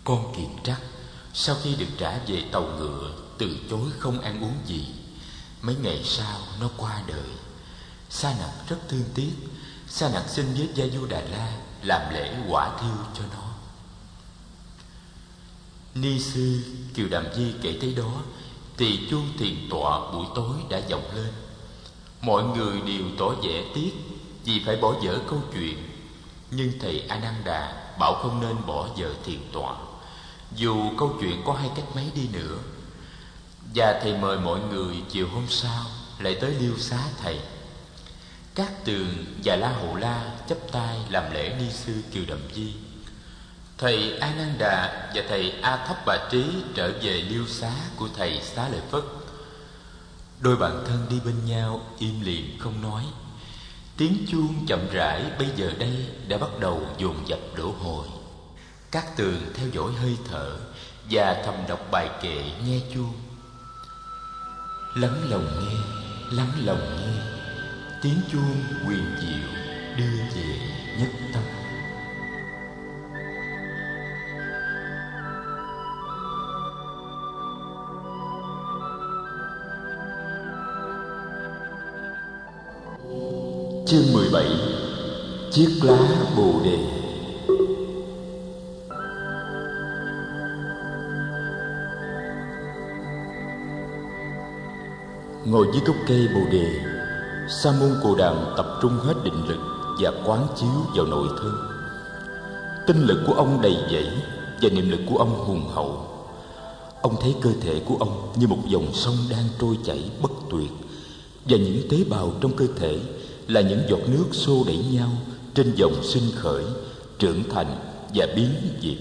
Con kiền trắc, sau khi được trả về tàu ngựa, từ chối không ăn uống gì. Mấy ngày sau, nó qua đời. Sa nặc rất thương tiếc sa nặc xin với gia du đà la làm lễ quả thiêu cho nó. Ni sư kiều đàm di kể tới đó thì chuông thiền tọa buổi tối đã vọng lên. Mọi người đều tỏ vẻ tiếc vì phải bỏ dở câu chuyện, nhưng thầy ananda bảo không nên bỏ dở thiền tọa. Dù câu chuyện có hay cách mấy đi nữa, và thầy mời mọi người chiều hôm sau lại tới liêu xá thầy các tường và la hầu la chấp tay làm lễ ni sư kiều đậm di. Thầy a nan đà và thầy a thấp bà trí trở về liêu xá của thầy xá lợi phất. Đôi bạn thân đi bên nhau im lìm không nói. Tiếng chuông chậm rãi bây giờ đây đã bắt đầu dồn dập đổ hồi. Các tường theo dõi hơi thở Và thầm đọc bài kệ nghe chuông. Lắng lòng nghe, lắng lòng nghe. Tiếng chuông quyền diệu đưa về nhất tâm. Chương 17 Chiếc lá Bồ Đề. Ngồi dưới gốc cây Bồ Đề Sa môn Cồ Đàm tập trung hết định lực Và quán chiếu vào nội thân Tinh lực của ông đầy dẫy Và niệm lực của ông hùng hậu. Ông thấy cơ thể của ông như một dòng sông đang trôi chảy bất tuyệt, Và những tế bào trong cơ thể là những giọt nước xô đẩy nhau trên dòng sinh khởi, trưởng thành và biến diệt.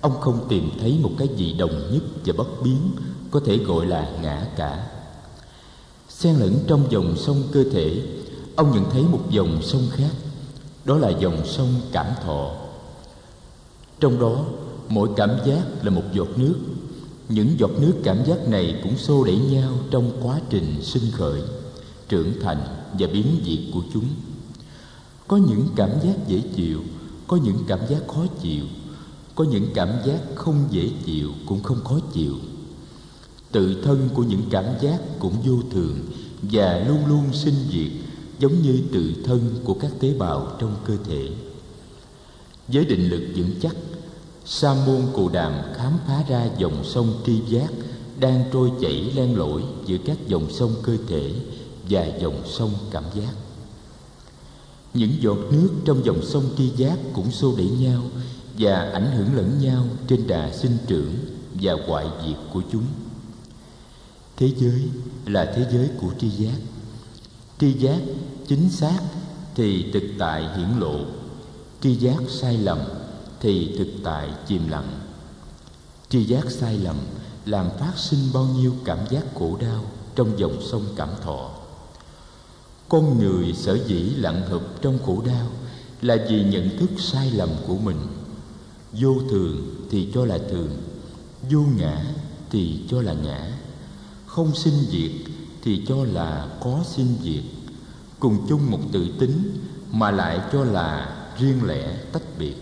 Ông không tìm thấy một cái gì đồng nhất và bất biến có thể gọi là ngã cả xen lẫn trong dòng sông cơ thể, ông nhận thấy một dòng sông khác, đó là dòng sông cảm thọ. Trong đó, mỗi cảm giác là một giọt nước. Những giọt nước cảm giác này cũng xô đẩy nhau trong quá trình sinh khởi, trưởng thành và biến diệt của chúng. Có những cảm giác dễ chịu, có những cảm giác khó chịu, có những cảm giác không dễ chịu cũng không khó chịu tự thân của những cảm giác cũng vô thường và luôn luôn sinh diệt, giống như tự thân của các tế bào trong cơ thể. Với định lực vững chắc, sa môn cù đàm khám phá ra dòng sông tri giác đang trôi chảy len lỏi giữa các dòng sông cơ thể và dòng sông cảm giác. Những giọt nước trong dòng sông tri giác cũng xô đẩy nhau và ảnh hưởng lẫn nhau trên đà sinh trưởng và hoại diệt của chúng thế giới là thế giới của tri giác. Tri giác chính xác thì thực tại hiển lộ. Tri giác sai lầm thì thực tại chìm lặng. Tri giác sai lầm làm phát sinh bao nhiêu cảm giác khổ đau trong dòng sông cảm thọ. Con người sở dĩ lặng hợp trong khổ đau là vì nhận thức sai lầm của mình. Vô thường thì cho là thường, vô ngã thì cho là ngã không sinh diệt thì cho là có sinh diệt. Cùng chung một tự tính mà lại cho là riêng lẻ tách biệt.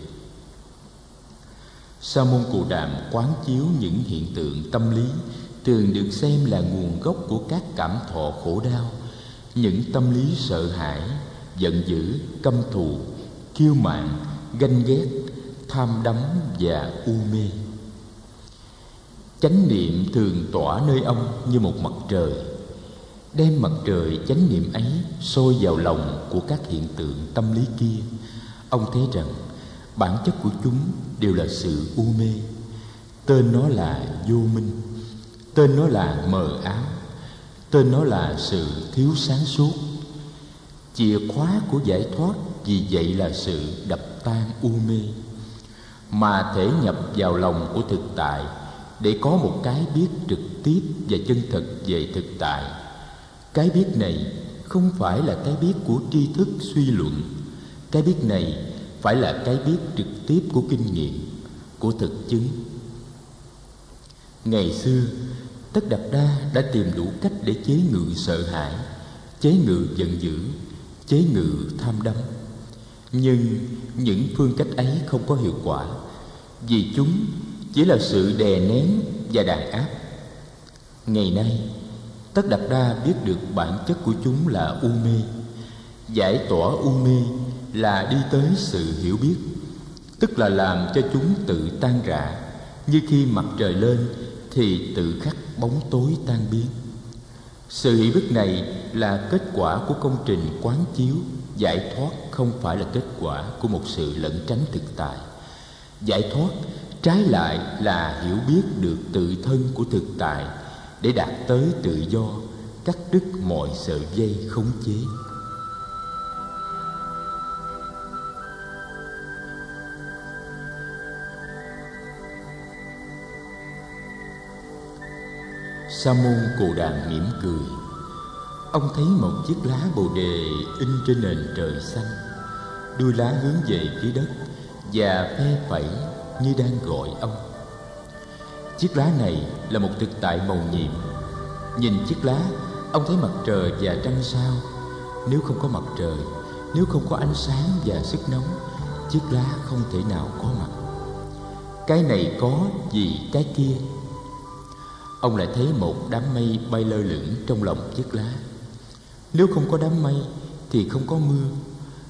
Sa môn cù đàm quán chiếu những hiện tượng tâm lý thường được xem là nguồn gốc của các cảm thọ khổ đau, những tâm lý sợ hãi, giận dữ, căm thù, kiêu mạn, ganh ghét, tham đắm và u mê chánh niệm thường tỏa nơi ông như một mặt trời, đem mặt trời chánh niệm ấy sôi vào lòng của các hiện tượng tâm lý kia. Ông thấy rằng bản chất của chúng đều là sự u mê. Tên nó là vô minh, tên nó là mờ ám, tên nó là sự thiếu sáng suốt. Chìa khóa của giải thoát vì vậy là sự đập tan u mê, mà thể nhập vào lòng của thực tại để có một cái biết trực tiếp và chân thực về thực tại. Cái biết này không phải là cái biết của tri thức suy luận. Cái biết này phải là cái biết trực tiếp của kinh nghiệm, của thực chứng. Ngày xưa, tất đập đa đã tìm đủ cách để chế ngự sợ hãi, chế ngự giận dữ, chế ngự tham đắm. Nhưng những phương cách ấy không có hiệu quả, vì chúng chỉ là sự đè nén và đàn áp. Ngày nay, tất đặt đa biết được bản chất của chúng là u mê. Giải tỏa u mê là đi tới sự hiểu biết, tức là làm cho chúng tự tan rã, như khi mặt trời lên thì tự khắc bóng tối tan biến. Sự hiểu biết này là kết quả của công trình quán chiếu, giải thoát không phải là kết quả của một sự lẩn tránh thực tại. Giải thoát trái lại là hiểu biết được tự thân của thực tại, để đạt tới tự do, cắt đứt mọi sợi dây khống chế. Sa môn cồ đàn mỉm cười. Ông thấy một chiếc lá bồ đề in trên nền trời xanh, đuôi lá hướng về phía đất và phe phẩy như đang gọi ông. Chiếc lá này là một thực tại màu nhiệm. Nhìn chiếc lá, ông thấy mặt trời và trăng sao? Nếu không có mặt trời, nếu không có ánh sáng và sức nóng, chiếc lá không thể nào có mặt. Cái này có vì cái kia? Ông lại thấy một đám mây bay lơ lửng trong lòng chiếc lá. Nếu không có đám mây thì không có mưa,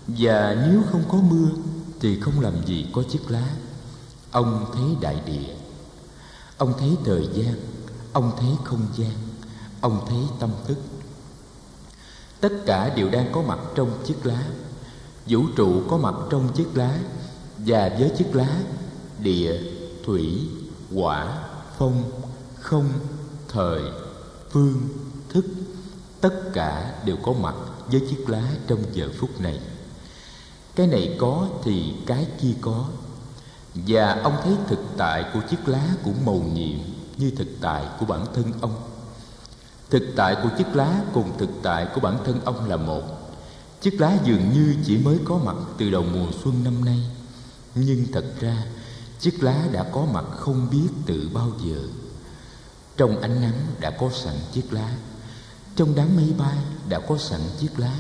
và nếu không có mưa thì không làm gì có chiếc lá ông thấy đại địa ông thấy thời gian ông thấy không gian ông thấy tâm thức. Tất cả đều đang có mặt trong chiếc lá. Vũ trụ có mặt trong chiếc lá và với chiếc lá địa thủy quả, phong không thời phương thức. Tất cả đều có mặt với chiếc lá trong giờ phút này. Cái này có thì cái kia có và ông thấy thực tại của chiếc lá cũng màu nhiệm như thực tại của bản thân ông. Thực tại của chiếc lá cùng thực tại của bản thân ông là một. Chiếc lá dường như chỉ mới có mặt từ đầu mùa xuân năm nay. Nhưng thật ra, chiếc lá đã có mặt không biết từ bao giờ. Trong ánh nắng đã có sẵn chiếc lá. Trong đám mây bay đã có sẵn chiếc lá.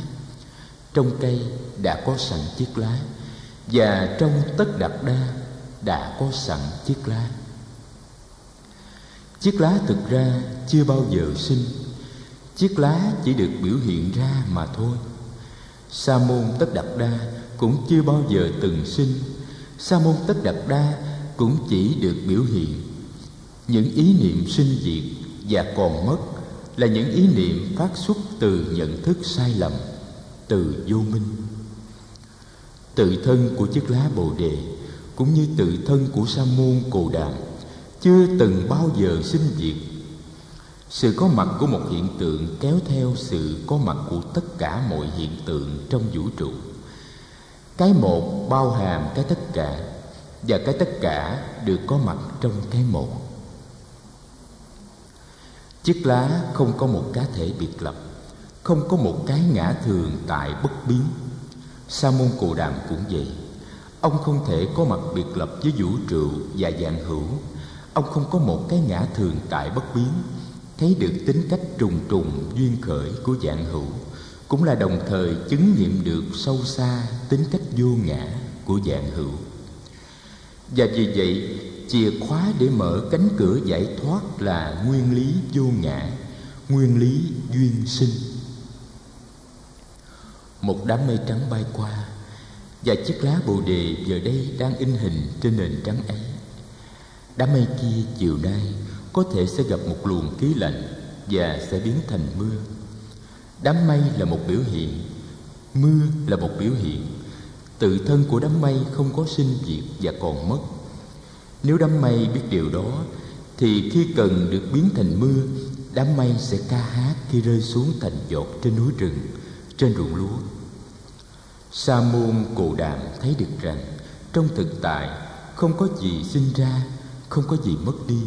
Trong cây đã có sẵn chiếc lá. Và trong tất đặt đa đã có sẵn chiếc lá. Chiếc lá thực ra chưa bao giờ sinh. Chiếc lá chỉ được biểu hiện ra mà thôi. Sa môn tất đặt đa cũng chưa bao giờ từng sinh. Sa môn tất đặt đa cũng chỉ được biểu hiện. Những ý niệm sinh diệt và còn mất là những ý niệm phát xuất từ nhận thức sai lầm, từ vô minh. Tự thân của chiếc lá bồ đề cũng như tự thân của sa môn cồ đàm chưa từng bao giờ sinh diệt. Sự có mặt của một hiện tượng kéo theo sự có mặt của tất cả mọi hiện tượng trong vũ trụ. Cái một bao hàm cái tất cả, và cái tất cả được có mặt trong cái một. Chiếc lá không có một cá thể biệt lập, không có một cái ngã thường tại bất biến. Sa môn cồ đàm cũng vậy ông không thể có mặt biệt lập với vũ trụ và dạng hữu. Ông không có một cái ngã thường tại bất biến, thấy được tính cách trùng trùng duyên khởi của dạng hữu, cũng là đồng thời chứng nghiệm được sâu xa tính cách vô ngã của dạng hữu. Và vì vậy, chìa khóa để mở cánh cửa giải thoát là nguyên lý vô ngã, nguyên lý duyên sinh. Một đám mây trắng bay qua và chiếc lá bồ đề giờ đây đang in hình trên nền trắng ấy. Đám mây kia chiều nay có thể sẽ gặp một luồng khí lạnh và sẽ biến thành mưa. Đám mây là một biểu hiện, mưa là một biểu hiện. Tự thân của đám mây không có sinh diệt và còn mất. Nếu đám mây biết điều đó, thì khi cần được biến thành mưa, đám mây sẽ ca hát khi rơi xuống thành giọt trên núi rừng, trên ruộng lúa sa môn cụ đàm thấy được rằng trong thực tại không có gì sinh ra, không có gì mất đi,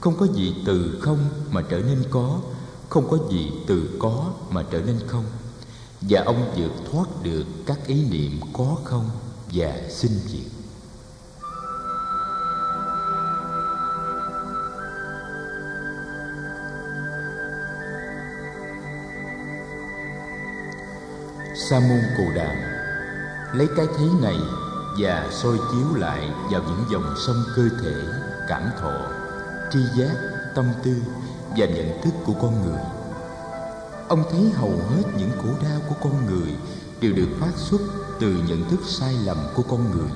không có gì từ không mà trở nên có, không có gì từ có mà trở nên không. Và ông vượt thoát được các ý niệm có không và sinh diệt. Sa môn Cù đàm lấy cái thấy này và soi chiếu lại vào những dòng sông cơ thể, cảm thọ, tri giác, tâm tư và nhận thức của con người. Ông thấy hầu hết những khổ đau của con người đều được phát xuất từ nhận thức sai lầm của con người.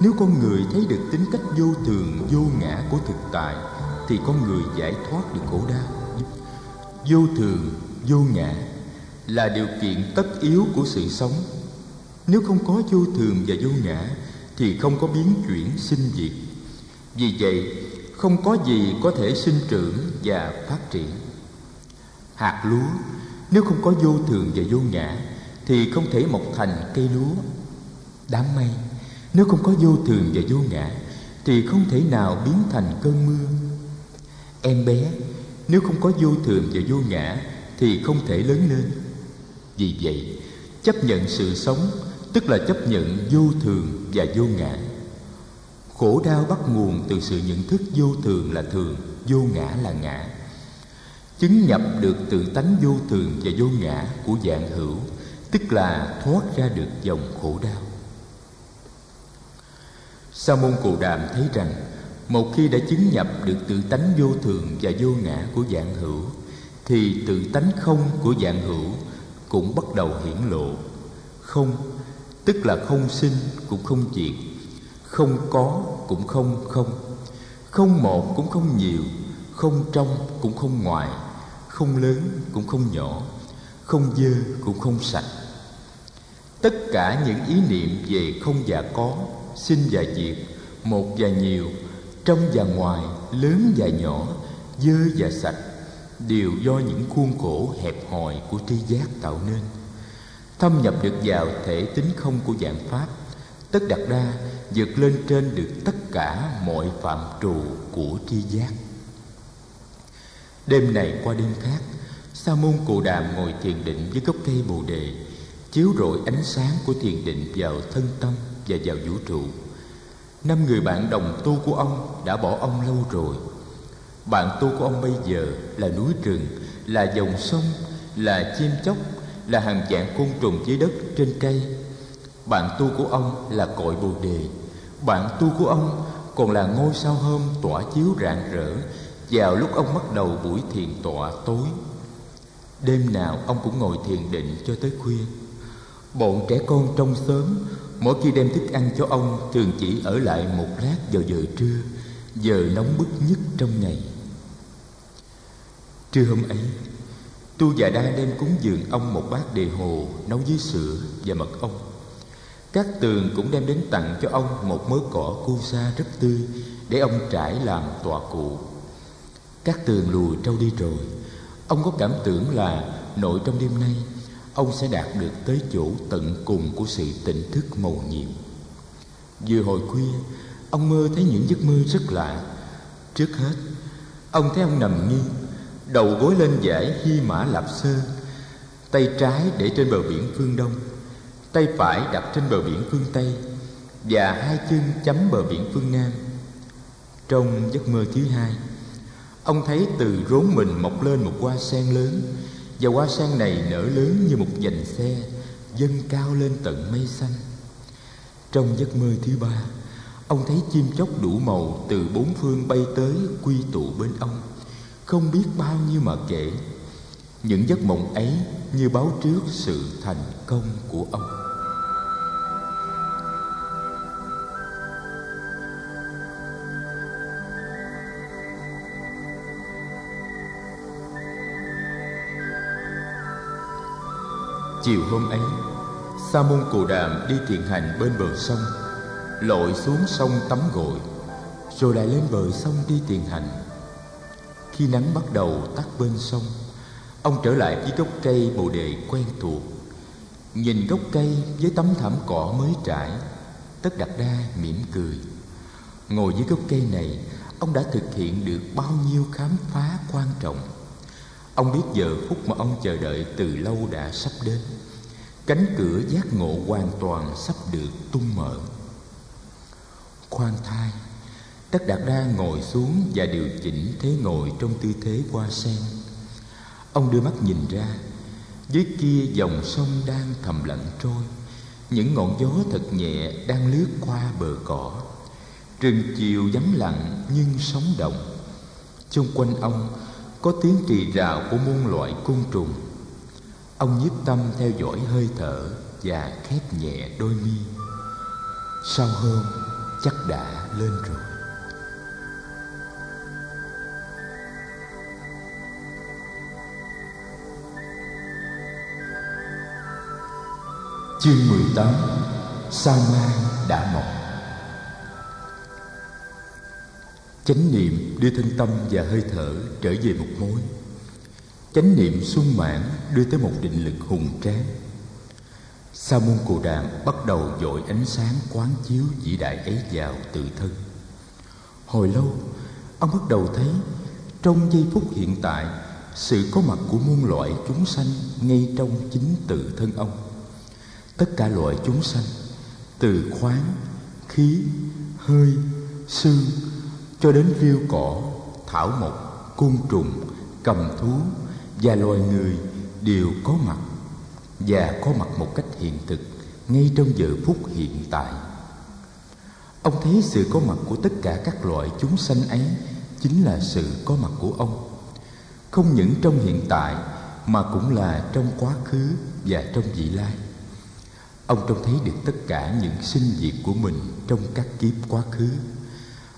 Nếu con người thấy được tính cách vô thường, vô ngã của thực tại, thì con người giải thoát được khổ đau. Vô thường, vô ngã là điều kiện tất yếu của sự sống. Nếu không có vô thường và vô ngã, thì không có biến chuyển sinh diệt. Vì vậy, không có gì có thể sinh trưởng và phát triển. Hạt lúa, nếu không có vô thường và vô ngã, thì không thể mọc thành cây lúa. Đám mây, nếu không có vô thường và vô ngã, thì không thể nào biến thành cơn mưa. Em bé, nếu không có vô thường và vô ngã, thì không thể lớn lên vì vậy? Chấp nhận sự sống, tức là chấp nhận vô thường và vô ngã. Khổ đau bắt nguồn từ sự nhận thức vô thường là thường, vô ngã là ngã. Chứng nhập được tự tánh vô thường và vô ngã của dạng hữu, tức là thoát ra được dòng khổ đau. Sa môn cồ đàm thấy rằng, một khi đã chứng nhập được tự tánh vô thường và vô ngã của dạng hữu, thì tự tánh không của dạng hữu cũng bắt đầu hiển lộ. Không, tức là không sinh cũng không diệt, không có cũng không không không một cũng không nhiều, không trong cũng không ngoài, không lớn cũng không nhỏ, không dơ cũng không sạch. Tất cả những ý niệm về không và có, sinh và diệt, một và nhiều, trong và ngoài, lớn và nhỏ, dơ và sạch đều do những khuôn khổ hẹp hòi của tri giác tạo nên. Thâm nhập được vào thể tính không của dạng pháp, tất đặt ra vượt lên trên được tất cả mọi phạm trù của tri giác. Đêm này qua đêm khác, sa môn cù đàm ngồi thiền định với gốc cây bồ đề, chiếu rọi ánh sáng của thiền định vào thân tâm và vào vũ trụ. Năm người bạn đồng tu của ông đã bỏ ông lâu rồi bạn tu của ông bây giờ là núi rừng, là dòng sông, là chim chóc, là hàng dạng côn trùng dưới đất trên cây. Bạn tu của ông là cội bồ đề. Bạn tu của ông còn là ngôi sao hôm tỏa chiếu rạng rỡ vào lúc ông bắt đầu buổi thiền tọa tối. Đêm nào ông cũng ngồi thiền định cho tới khuya. Bọn trẻ con trong xóm, mỗi khi đem thức ăn cho ông, thường chỉ ở lại một lát vào giờ trưa, giờ nóng bức nhất trong ngày trưa hôm ấy, tu già đa đem cúng dường ông một bát đề hồ nấu với sữa và mật ong. Các tường cũng đem đến tặng cho ông một mớ cỏ cu sa rất tươi để ông trải làm tòa cụ. Các tường lùi trâu đi rồi. Ông có cảm tưởng là nội trong đêm nay, ông sẽ đạt được tới chỗ tận cùng của sự tỉnh thức màu nhiệm. Vừa hồi khuya, ông mơ thấy những giấc mơ rất lạ. Trước hết, Ông thấy ông nằm nghiêng Đầu gối lên giải hy mã lạp sơn, Tay trái để trên bờ biển phương Đông Tay phải đặt trên bờ biển phương Tây Và hai chân chấm bờ biển phương Nam. Trong giấc mơ thứ hai Ông thấy từ rốn mình mọc lên một hoa sen lớn Và hoa sen này nở lớn như một dành xe Dâng cao lên tận mây xanh. Trong giấc mơ thứ ba Ông thấy chim chóc đủ màu từ bốn phương bay tới quy tụ bên ông. Không biết bao nhiêu mà kể. Những giấc mộng ấy như báo trước sự thành công của ông. Chiều hôm ấy, Sa môn Cù Đàm đi thiền hành bên bờ sông, Lội xuống sông tắm gội, Rồi lại lên bờ sông đi thiền hành. Khi nắng bắt đầu tắt bên sông, Ông trở lại với gốc cây bồ đề quen thuộc. Nhìn gốc cây với tấm thảm cỏ mới trải, Tất đặt đa mỉm cười. Ngồi dưới gốc cây này, Ông đã thực hiện được bao nhiêu khám phá quan trọng. Ông biết giờ phút mà ông chờ đợi từ lâu đã sắp đến. Cánh cửa giác ngộ hoàn toàn sắp được tung mở. Khoan thai. Tất Đạt Đa ngồi xuống và điều chỉnh thế ngồi trong tư thế hoa sen. Ông đưa mắt nhìn ra, Dưới kia dòng sông đang thầm lặng trôi. Những ngọn gió thật nhẹ đang lướt qua bờ cỏ. Rừng chiều vắng lặng nhưng sống động. Xung quanh ông có tiếng trì rào của muôn loại côn trùng. Ông nhiếp tâm theo dõi hơi thở và khép nhẹ đôi mi. Sau hôm, chắc đã lên rồi. Chương 18 Sao mang đã mọc. Chánh niệm đưa thân tâm và hơi thở trở về một mối. Chánh niệm sung mãn đưa tới một định lực hùng tráng. Sa môn cù đàm bắt đầu dội ánh sáng quán chiếu vĩ đại ấy vào tự thân. Hồi lâu, ông bắt đầu thấy trong giây phút hiện tại, sự có mặt của muôn loại chúng sanh ngay trong chính tự thân ông tất cả loại chúng sanh, từ khoáng, khí, hơi, xương, cho đến rêu cỏ, thảo mộc, côn trùng, cầm thú và loài người đều có mặt và có mặt một cách hiện thực ngay trong giờ phút hiện tại. Ông thấy sự có mặt của tất cả các loại chúng sanh ấy chính là sự có mặt của ông. Không những trong hiện tại mà cũng là trong quá khứ và trong vị lai ông trông thấy được tất cả những sinh diệt của mình trong các kiếp quá khứ.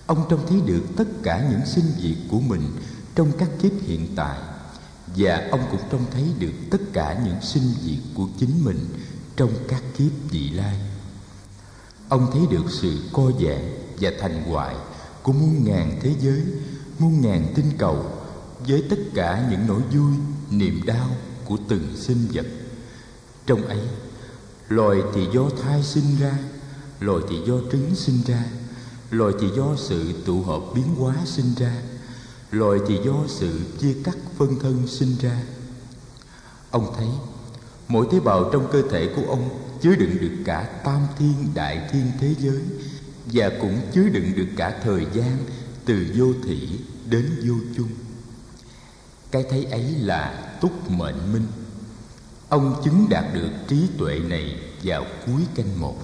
Ông trông thấy được tất cả những sinh diệt của mình trong các kiếp hiện tại. Và ông cũng trông thấy được tất cả những sinh diệt của chính mình trong các kiếp vị lai. Ông thấy được sự co giãn và thành hoại của muôn ngàn thế giới, muôn ngàn tinh cầu với tất cả những nỗi vui, niềm đau của từng sinh vật. Trong ấy loài thì do thai sinh ra, loài thì do trứng sinh ra, loài thì do sự tụ hợp biến hóa sinh ra, loài thì do sự chia cắt phân thân sinh ra. Ông thấy, mỗi tế bào trong cơ thể của ông chứa đựng được cả tam thiên đại thiên thế giới và cũng chứa đựng được cả thời gian từ vô thủy đến vô chung. Cái thấy ấy là túc mệnh minh ông chứng đạt được trí tuệ này vào cuối canh một.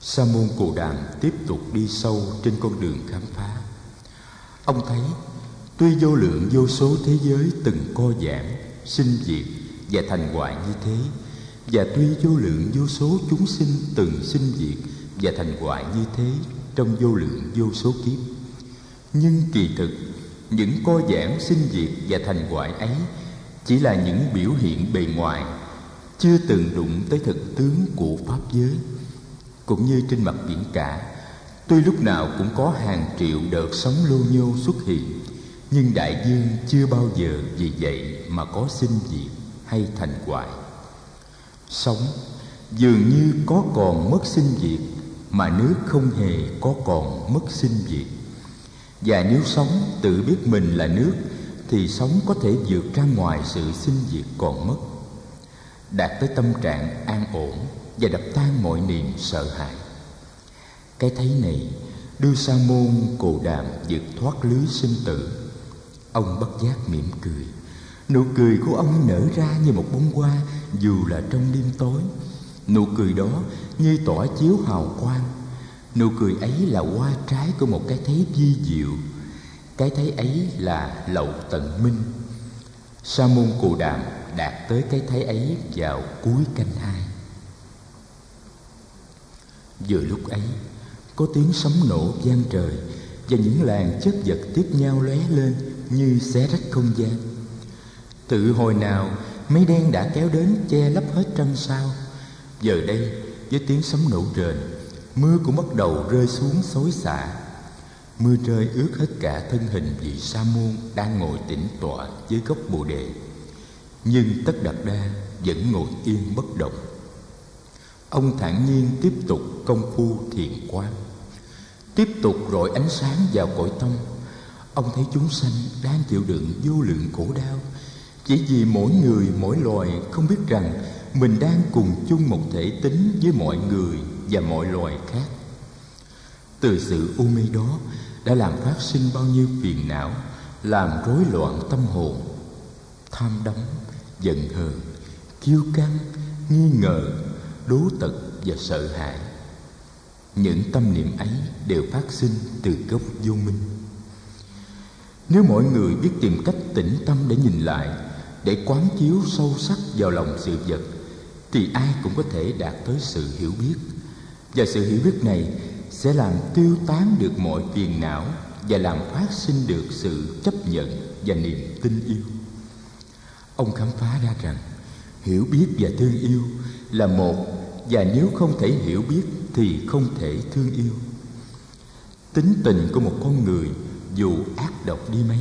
Sa môn cù đàm tiếp tục đi sâu trên con đường khám phá. Ông thấy, tuy vô lượng vô số thế giới từng co giãn, sinh diệt và thành hoại như thế, và tuy vô lượng vô số chúng sinh từng sinh diệt và thành hoại như thế trong vô lượng vô số kiếp, nhưng kỳ thực, những co giãn, sinh diệt và thành hoại ấy chỉ là những biểu hiện bề ngoài, chưa từng đụng tới thực tướng của pháp giới. Cũng như trên mặt biển cả, tuy lúc nào cũng có hàng triệu đợt sóng lô nhô xuất hiện, nhưng đại dương chưa bao giờ vì vậy mà có sinh diệt hay thành hoại. Sống dường như có còn mất sinh diệt, mà nước không hề có còn mất sinh diệt. Và nếu sống tự biết mình là nước thì sống có thể vượt ra ngoài sự sinh diệt còn mất. Đạt tới tâm trạng an ổn và đập tan mọi niềm sợ hãi. Cái thấy này đưa sa môn cồ đàm vượt thoát lưới sinh tử. Ông bất giác mỉm cười. Nụ cười của ông nở ra như một bông hoa, dù là trong đêm tối. Nụ cười đó như tỏa chiếu hào quang. Nụ cười ấy là hoa trái của một cái thấy vi diệu cái thấy ấy là lậu tận minh. Sa môn cù đàm đạt tới cái thấy ấy vào cuối canh hai. Vừa lúc ấy, có tiếng sấm nổ vang trời và những làn chất vật tiếp nhau lóe lên như xé rách không gian. Tự hồi nào, mây đen đã kéo đến che lấp hết trăng sao. Giờ đây, với tiếng sấm nổ rền, mưa cũng bắt đầu rơi xuống xối xả mưa rơi ướt hết cả thân hình vị sa môn đang ngồi tĩnh tọa dưới gốc bồ đề. Nhưng tất đạt đa vẫn ngồi yên bất động. Ông thản nhiên tiếp tục công phu thiền quán. Tiếp tục rọi ánh sáng vào cõi tâm ông thấy chúng sanh đang chịu đựng vô lượng khổ đau. Chỉ vì mỗi người mỗi loài, không biết rằng mình đang cùng chung một thể tính với mọi người và mọi loài khác. Từ sự u mê đó đã làm phát sinh bao nhiêu phiền não, làm rối loạn tâm hồn. Tham đắm, giận hờn, kiêu căng, nghi ngờ, đố tật và sợ hãi. Những tâm niệm ấy đều phát sinh từ gốc vô minh. Nếu mọi người biết tìm cách tĩnh tâm để nhìn lại, để quán chiếu sâu sắc vào lòng sự vật, thì ai cũng có thể đạt tới sự hiểu biết. Và sự hiểu biết này sẽ làm tiêu tán được mọi phiền não và làm phát sinh được sự chấp nhận và niềm tin yêu. Ông khám phá ra rằng, hiểu biết và thương yêu là một, và nếu không thể hiểu biết thì không thể thương yêu. Tính tình của một con người dù ác độc đi mấy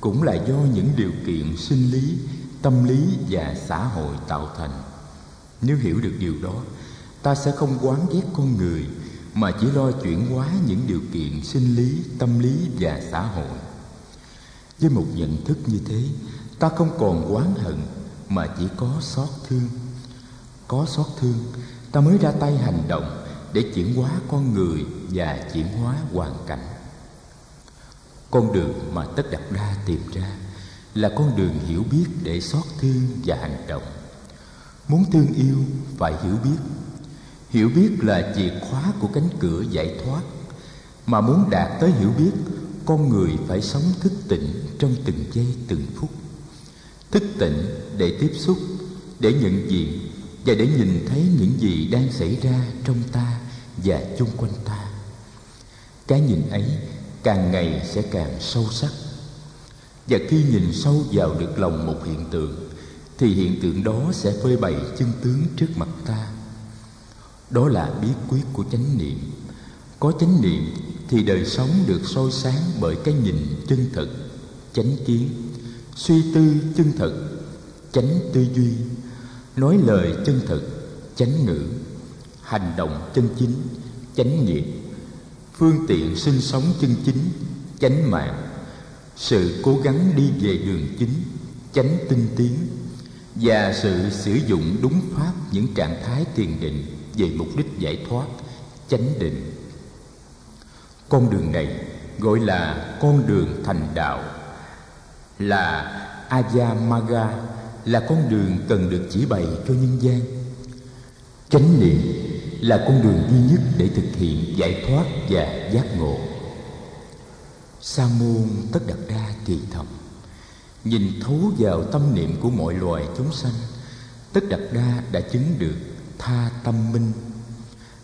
cũng là do những điều kiện sinh lý, tâm lý và xã hội tạo thành. Nếu hiểu được điều đó, ta sẽ không quán ghét con người mà chỉ lo chuyển hóa những điều kiện sinh lý, tâm lý và xã hội. Với một nhận thức như thế, ta không còn oán hận mà chỉ có xót thương. Có xót thương, ta mới ra tay hành động để chuyển hóa con người và chuyển hóa hoàn cảnh. Con đường mà tất đặt đa tìm ra là con đường hiểu biết để xót thương và hành động. Muốn thương yêu, phải hiểu biết hiểu biết là chìa khóa của cánh cửa giải thoát. Mà muốn đạt tới hiểu biết, con người phải sống thức tỉnh trong từng giây, từng phút. Thức tỉnh để tiếp xúc, để nhận diện và để nhìn thấy những gì đang xảy ra trong ta và chung quanh ta. Cái nhìn ấy càng ngày sẽ càng sâu sắc. Và khi nhìn sâu vào được lòng một hiện tượng, thì hiện tượng đó sẽ phơi bày chân tướng trước mặt ta đó là bí quyết của chánh niệm. Có chánh niệm thì đời sống được soi sáng bởi cái nhìn chân thực, chánh kiến. Suy tư chân thực, chánh tư duy. Nói lời chân thực, chánh ngữ. Hành động chân chính, chánh nghiệp. Phương tiện sinh sống chân chính, chánh mạng. Sự cố gắng đi về đường chính, chánh tinh tiến. Và sự sử dụng đúng pháp những trạng thái thiền định về mục đích giải thoát, chánh định. Con đường này gọi là con đường thành đạo, là ayamaga là con đường cần được chỉ bày cho nhân gian. Chánh niệm là con đường duy nhất để thực hiện giải thoát và giác ngộ. Sa môn tất đặt đa kỳ thầm nhìn thấu vào tâm niệm của mọi loài chúng sanh, tất đặt đa đã chứng được tha tâm minh.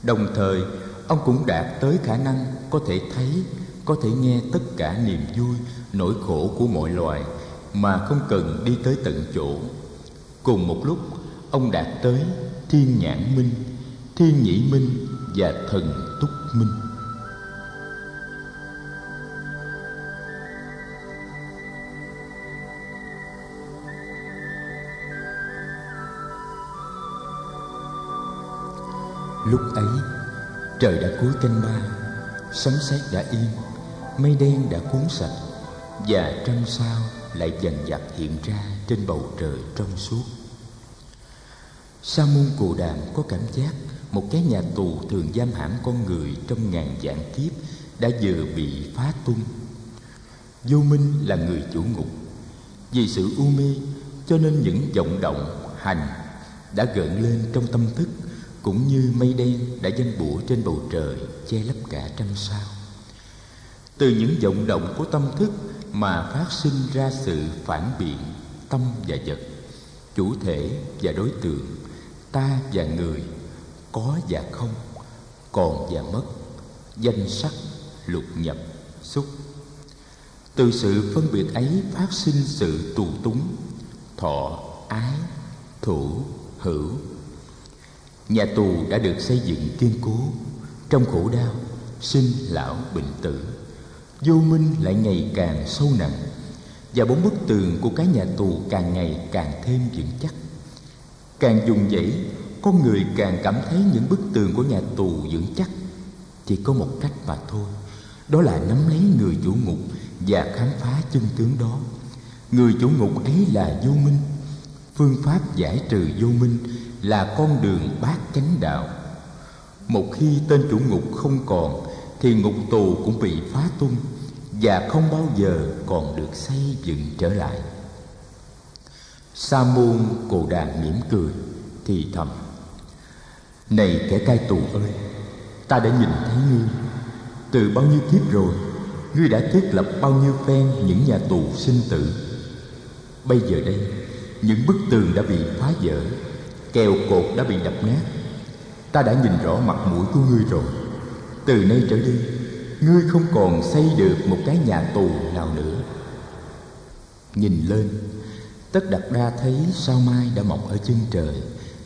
Đồng thời, ông cũng đạt tới khả năng có thể thấy, có thể nghe tất cả niềm vui, nỗi khổ của mọi loài mà không cần đi tới tận chỗ. Cùng một lúc, ông đạt tới thiên nhãn minh, thiên nhĩ minh và thần túc minh. Lúc ấy, trời đã cuối canh ba sấm sét đã yên mây đen đã cuốn sạch, và trăng sao lại dần dặt hiện ra trên bầu trời trong suốt. Sa môn cù đàm có cảm giác một cái nhà tù thường giam hãm con người trong ngàn vạn kiếp đã vừa bị phá tung. Vô minh là người chủ ngục. Vì sự u mê, cho nên những vọng động, hành đã gợn lên trong tâm thức cũng như mây đen đã danh bủa trên bầu trời, che lấp cả trăm sao. Từ những vọng động của tâm thức mà phát sinh ra sự phản biện tâm và vật, chủ thể và đối tượng, ta và người, có và không, còn và mất, danh sắc, lục nhập, xúc. Từ sự phân biệt ấy phát sinh sự tù túng, thọ, ái, thủ, hữu nhà tù đã được xây dựng kiên cố. Trong khổ đau, sinh lão bệnh tử. Vô minh lại ngày càng sâu nặng, và bốn bức tường của cái nhà tù càng ngày càng thêm vững chắc. Càng dùng dãy, con người càng cảm thấy những bức tường của nhà tù vững chắc. Chỉ có một cách mà thôi, đó là nắm lấy người chủ ngục và khám phá chân tướng đó. Người chủ ngục ấy là vô minh. Phương pháp giải trừ vô minh là con đường bát chánh đạo. Một khi tên chủ ngục không còn, thì ngục tù cũng bị phá tung và không bao giờ còn được xây dựng trở lại. Sa môn cồ đàn mỉm cười, thì thầm, này kẻ cai tù ơi, ta đã nhìn thấy ngươi. Từ bao nhiêu kiếp rồi, ngươi đã thiết lập bao nhiêu phen những nhà tù sinh tử. Bây giờ đây, những bức tường đã bị phá vỡ kèo cột đã bị đập nát. Ta đã nhìn rõ mặt mũi của ngươi rồi. Từ nay trở đi, ngươi không còn xây được một cái nhà tù nào nữa. Nhìn lên, tất đặt đa thấy sao mai đã mọc ở chân trời,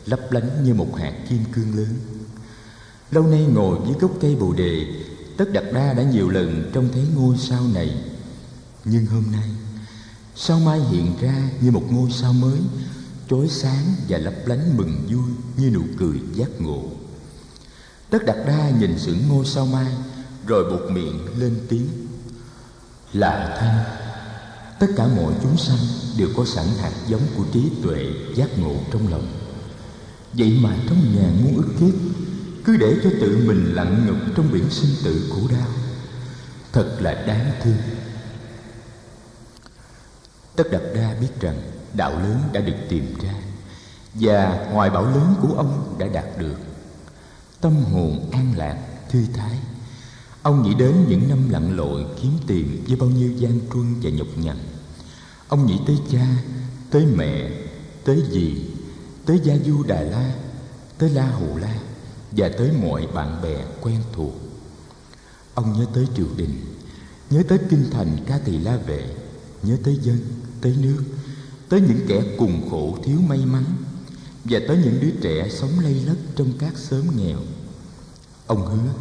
lấp lánh như một hạt kim cương lớn. Lâu nay ngồi dưới gốc cây bồ đề, tất đặt đa đã nhiều lần trông thấy ngôi sao này. Nhưng hôm nay, sao mai hiện ra như một ngôi sao mới chói sáng và lấp lánh mừng vui như nụ cười giác ngộ. Tất đặt đa nhìn sững ngôi sao mai, rồi buộc miệng lên tiếng. Là thanh, tất cả mọi chúng sanh đều có sẵn hạt giống của trí tuệ giác ngộ trong lòng. Vậy mà trong nhà muôn ức kiếp, cứ để cho tự mình lặn ngục trong biển sinh tử khổ đau, thật là đáng thương. Tất đặt đa biết rằng đạo lớn đã được tìm ra, và hoài bão lớn của ông đã đạt được. Tâm hồn an lạc, thư thái. Ông nghĩ đến những năm lặn lội kiếm tìm với bao nhiêu gian truân và nhọc nhằn. Ông nghĩ tới cha, tới mẹ, tới dì, tới gia du đà la, tới la hù la, và tới mọi bạn bè quen thuộc. Ông nhớ tới triều đình, nhớ tới kinh thành ca tỳ la vệ, nhớ tới dân, tới nước tới những kẻ cùng khổ, thiếu may mắn, và tới những đứa trẻ sống lây lất trong các xóm nghèo. Ông hứa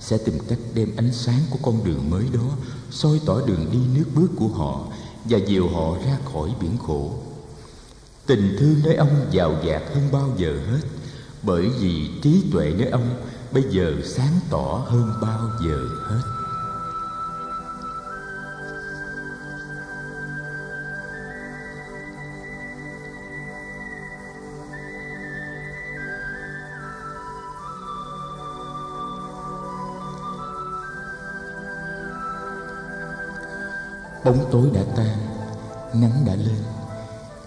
sẽ tìm cách đem ánh sáng của con đường mới đó soi tỏ đường đi nước bước của họ và dìu họ ra khỏi biển khổ. Tình thương nơi ông giàu dạt hơn bao giờ hết, bởi vì trí tuệ nơi ông bây giờ sáng tỏ hơn bao giờ hết. Bóng tối đã tan, nắng đã lên.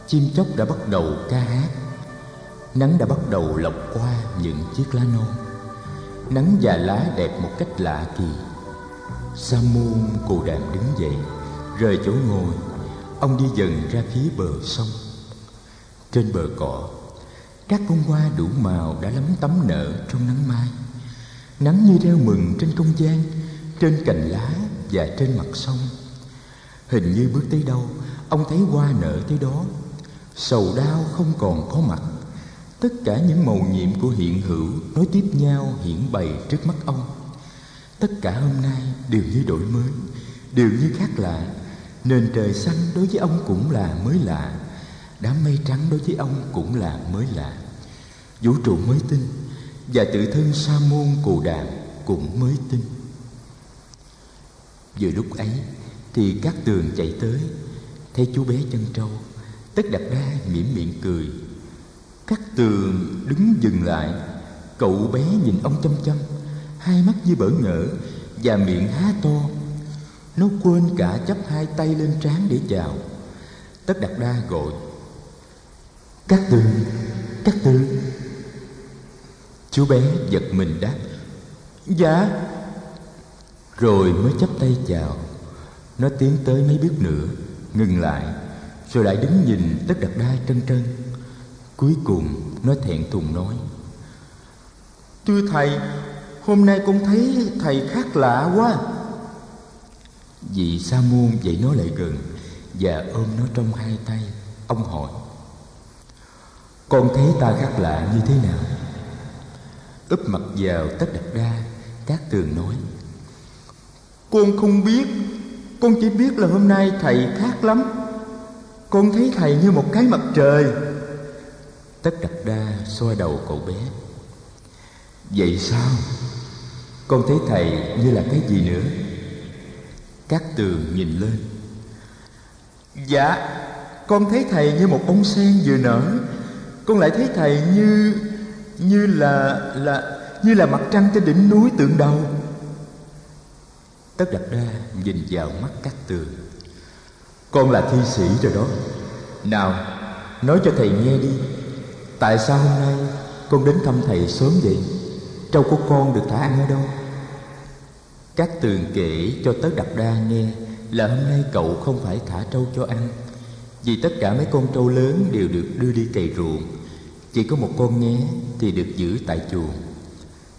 Chim chóc đã bắt đầu ca hát. Nắng đã bắt đầu lọc qua những chiếc lá non. Nắng và lá đẹp một cách lạ kỳ. Sa môn cù đàm đứng dậy, rời chỗ ngồi. Ông đi dần ra phía bờ sông. Trên bờ cỏ, các bông hoa đủ màu đã lắm tấm nở trong nắng mai. Nắng như reo mừng trên không gian, trên cành lá và trên mặt sông hình như bước tới đâu, ông thấy hoa nở tới đó. Sầu đau không còn có mặt. Tất cả những màu nhiệm của hiện hữu nối tiếp nhau hiển bày trước mắt ông. Tất cả hôm nay đều như đổi mới, đều như khác lạ. Nền trời xanh đối với ông cũng là mới lạ. Đám mây trắng đối với ông cũng là mới lạ. Vũ trụ mới tinh và tự thân sa môn cù đàm cũng mới tinh. Vừa lúc ấy thì các tường chạy tới. Thấy chú bé chân trâu, tất đặt đa mỉm miệng cười. Các tường đứng dừng lại. Cậu bé nhìn ông chăm chăm, hai mắt như bỡ ngỡ và miệng há to. Nó quên cả chắp hai tay lên trán để chào. Tất đặt đa gọi, các tường các tường. Chú bé giật mình đáp dạ. Rồi mới chắp tay chào nó tiến tới mấy bước nữa, ngừng lại, rồi lại đứng nhìn tất đặt đai trân trân cuối cùng, nó thẹn thùng nói, thưa thầy, hôm nay con thấy thầy khác lạ quá. Vị sa môn dậy nó lại gần và ôm nó trong hai tay, ông hỏi, con thấy ta khác lạ như thế nào? Úp mặt vào tất đặt đa các tường nói, con không biết con chỉ biết là hôm nay thầy khác lắm. Con thấy thầy như một cái mặt trời. Tất đặt đa xoa đầu cậu bé. Vậy sao? Con thấy thầy như là cái gì nữa? Các tường nhìn lên. Dạ Con thấy thầy như một bông sen vừa nở. Con lại thấy thầy như Như là là, Như là mặt trăng trên đỉnh núi tượng đầu. Tất đặt đa nhìn vào mắt các tường. Con là thi sĩ rồi đó. Nào, Nói cho thầy nghe đi. Tại sao hôm nay con đến thăm thầy sớm vậy? Trâu của con được thả ăn ở đâu? Các tường kể cho Tất Đặt Đa nghe Là hôm nay cậu không phải thả trâu cho ăn. Vì tất cả mấy con trâu lớn đều được đưa đi cày ruộng. Chỉ có một con nhé, thì được giữ tại chuồng.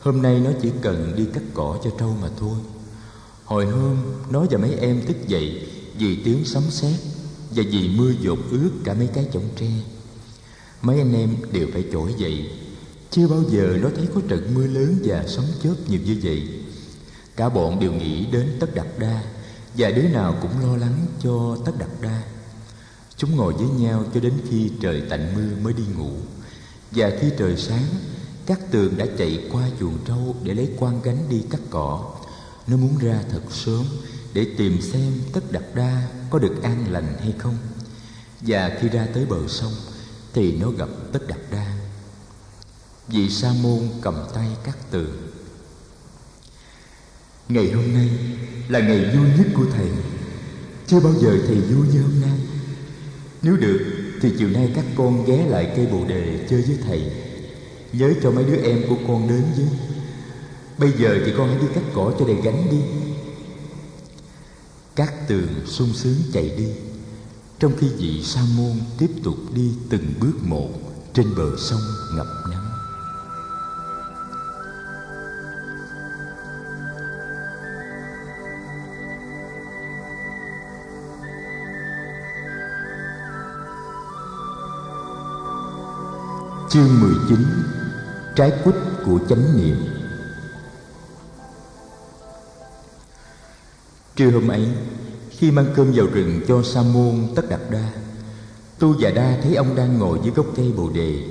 Hôm nay nó chỉ cần đi cắt cỏ cho trâu mà thôi. Hồi hôm, nó và mấy em thức dậy Vì tiếng sấm sét Và vì mưa dột ướt cả mấy cái chổng tre. Mấy anh em đều phải trỗi dậy. Chưa bao giờ nó thấy có trận mưa lớn và sấm chớp nhiều như vậy. Cả bọn đều nghĩ đến Tất Đặt Đa Và đứa nào cũng lo lắng cho Tất Đặt Đa. Chúng ngồi với nhau cho đến khi trời tạnh mưa mới đi ngủ. Và khi trời sáng, Các tường đã chạy qua chuồng trâu để lấy quan gánh đi cắt cỏ nó muốn ra thật sớm để tìm xem tất đặt đa có được an lành hay không. Và khi ra tới bờ sông thì nó gặp tất đặt đa. Vị sa môn cầm tay cắt tường ngày hôm nay là ngày vui nhất của thầy. Chưa bao giờ thầy vui như hôm nay. Nếu được thì chiều nay các con ghé lại cây bồ đề chơi với thầy. Nhớ cho mấy đứa em của con đến với. Bây giờ thì con hãy đi cắt cỏ cho đầy gánh đi. Các tường sung sướng chạy đi, Trong khi vị sa môn tiếp tục đi từng bước một Trên bờ sông ngập nắng Chương 19 Trái quýt của chánh niệm. Trưa hôm ấy, Khi mang cơm vào rừng cho Sa môn tất đặt đa, Tu và Đa thấy ông đang ngồi dưới gốc cây bồ đề,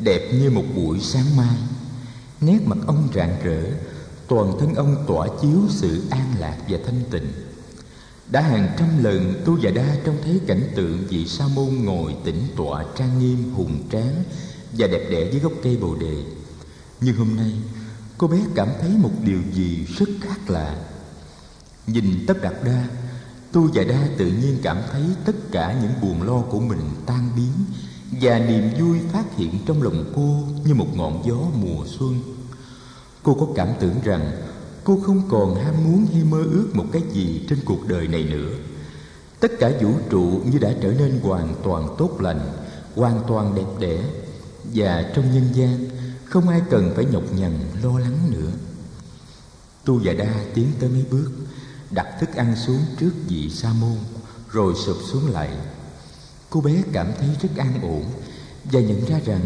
Đẹp như một buổi sáng mai. Nét mặt ông rạng rỡ, Toàn thân ông tỏa chiếu sự an lạc và thanh tịnh. Đã hàng trăm lần Tu và Đa trông thấy cảnh tượng vị Sa môn ngồi tĩnh tọa trang nghiêm, hùng tráng Và đẹp đẽ dưới gốc cây bồ đề. Nhưng hôm nay, cô bé cảm thấy một điều gì rất khác lạ. Nhìn tất đặt đa, Tu và đa tự nhiên cảm thấy tất cả những buồn lo của mình tan biến Và niềm vui phát hiện trong lòng cô như một ngọn gió mùa xuân. Cô có cảm tưởng rằng cô không còn ham muốn hay mơ ước một cái gì trên cuộc đời này nữa. Tất cả vũ trụ như đã trở nên hoàn toàn tốt lành, Hoàn toàn đẹp đẽ Và trong nhân gian không ai cần phải nhọc nhằn lo lắng nữa. Tu và Đa tiến tới mấy bước đặt thức ăn xuống trước vị sa môn rồi sụp xuống lại. Cô bé cảm thấy rất an ổn và nhận ra rằng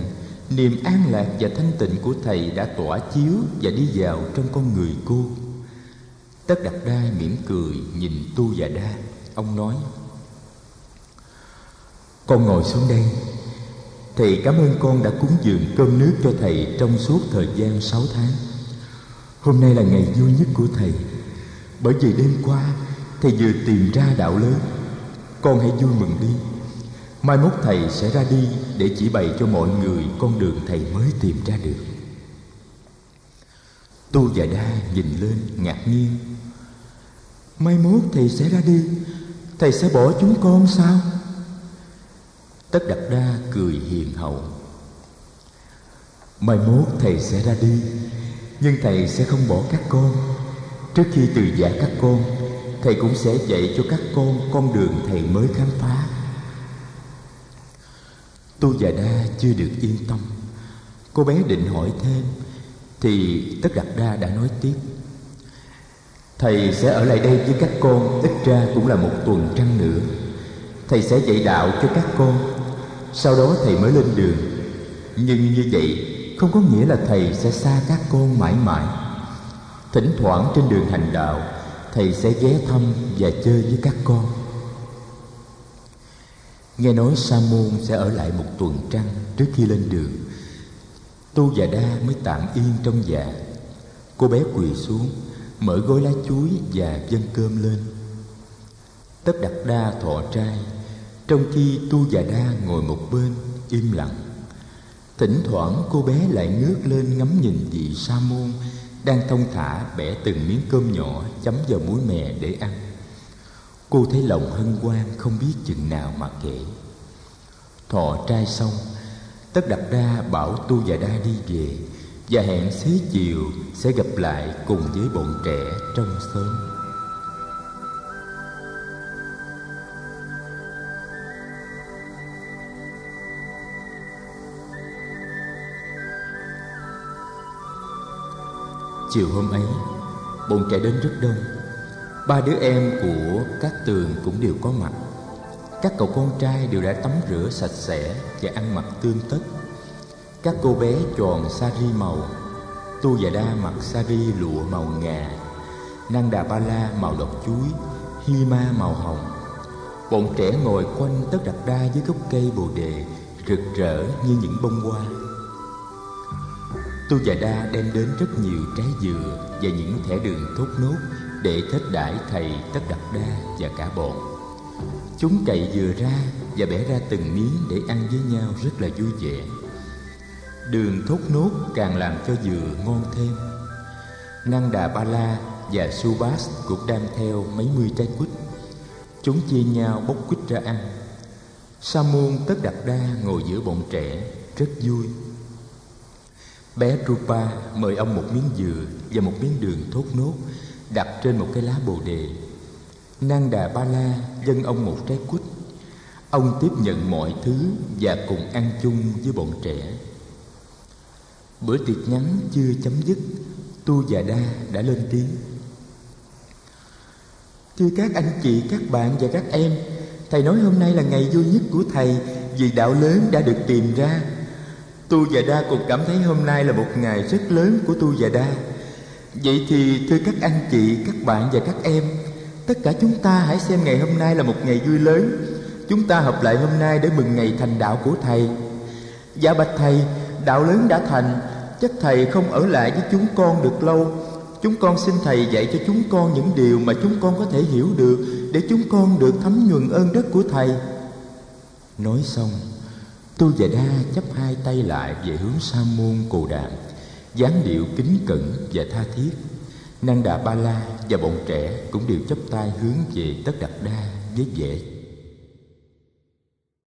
niềm an lạc và thanh tịnh của thầy đã tỏa chiếu và đi vào trong con người cô. Tất đặt đai, mỉm cười nhìn tu và đa. Ông nói con ngồi xuống đây. Thầy cảm ơn con đã cúng dường cơm nước cho thầy trong suốt thời gian sáu tháng. Hôm nay là ngày vui nhất của thầy bởi vì đêm qua thầy vừa tìm ra đạo lớn. Con hãy vui mừng đi. Mai mốt thầy sẽ ra đi để chỉ bày cho mọi người con đường thầy mới tìm ra được. Tu và đa nhìn lên ngạc nhiên. Mai mốt thầy sẽ ra đi, thầy sẽ bỏ chúng con sao? Tất đặt đa cười hiền hậu. Mai mốt thầy sẽ ra đi, nhưng thầy sẽ không bỏ các con trước khi từ giả các con, thầy cũng sẽ dạy cho các con con đường thầy mới khám phá. Tu và đa chưa được yên tâm. Cô bé định hỏi thêm, thì tất Đạt đa đã nói tiếp. Thầy sẽ ở lại đây với các con, ít ra cũng là một tuần trăng nữa. Thầy sẽ dạy đạo cho các con, sau đó thầy mới lên đường. Nhưng như vậy, không có nghĩa là thầy sẽ xa các con mãi mãi thỉnh thoảng trên đường hành đạo, thầy sẽ ghé thăm và chơi với các con. Nghe nói sa môn sẽ ở lại một tuần trăng trước khi lên đường. Tu và đa mới tạm yên trong dạ. Cô bé quỳ xuống, mở gói lá chuối và dâng cơm lên. Tất đặt đa thọ trai, trong khi tu và đa ngồi một bên, im lặng. Thỉnh thoảng cô bé lại ngước lên ngắm nhìn vị sa môn đang thông thả bẻ từng miếng cơm nhỏ chấm vào muối mè để ăn cô thấy lòng hân hoan không biết chừng nào mà kể thọ trai xong, tất đặt đa bảo tu và đa đi về và hẹn xế chiều sẽ gặp lại cùng với bọn trẻ trong sớm. Chiều hôm ấy bọn trẻ đến rất đông. Ba đứa em của các tường cũng đều có mặt. Các cậu con trai đều đã tắm rửa sạch sẽ và ăn mặc tương tất. Các cô bé tròn sari màu, tu và đa mặc sari lụa màu ngà năng đà ba la màu độc chuối, hi ma màu hồng. Bọn trẻ ngồi quanh tất đặt đa dưới gốc cây bồ đề rực rỡ như những bông hoa tu Già đa đem đến rất nhiều trái dừa và những thẻ đường thốt nốt để thết đãi thầy tất Đạt đa và cả bọn. Chúng cậy dừa ra và bẻ ra từng miếng để ăn với nhau rất là vui vẻ. Đường thốt nốt càng làm cho dừa ngon thêm. Năng đà ba la và subas cũng đem theo mấy mươi trái quýt. Chúng chia nhau bốc quýt ra ăn. Sa môn tất Đạt đa ngồi giữa bọn trẻ, rất vui bé rupa mời ông một miếng dừa và một miếng đường thốt nốt đặt trên một cái lá bồ đề. Nang Đà Ba La dâng ông một trái quýt. Ông tiếp nhận mọi thứ và cùng ăn chung với bọn trẻ. Bữa tiệc ngắn chưa chấm dứt Tu và Đa đã lên tiếng. Thưa các anh chị, các bạn và các em Thầy nói hôm nay là ngày vui nhất của thầy Vì đạo lớn đã được tìm ra. Tu và Đa cũng cảm thấy hôm nay là một ngày rất lớn của Tu và Đa. Vậy thì thưa các anh chị, các bạn và các em Tất cả chúng ta hãy xem ngày hôm nay là một ngày vui lớn. Chúng ta hợp lại hôm nay để mừng ngày thành đạo của Thầy. Dạ bạch Thầy, đạo lớn đã thành Chắc Thầy không ở lại với chúng con được lâu. Chúng con xin Thầy dạy cho chúng con những điều mà chúng con có thể hiểu được Để chúng con được thấm nhuần ơn đức của Thầy. Nói xong Tu và Đa chấp hai tay lại về hướng Sa môn cù đàm dáng điệu kính cẩn và tha thiết. Năng Đà Ba La và bọn trẻ cũng đều chấp tay hướng về Tất Đạt Đa với vẻ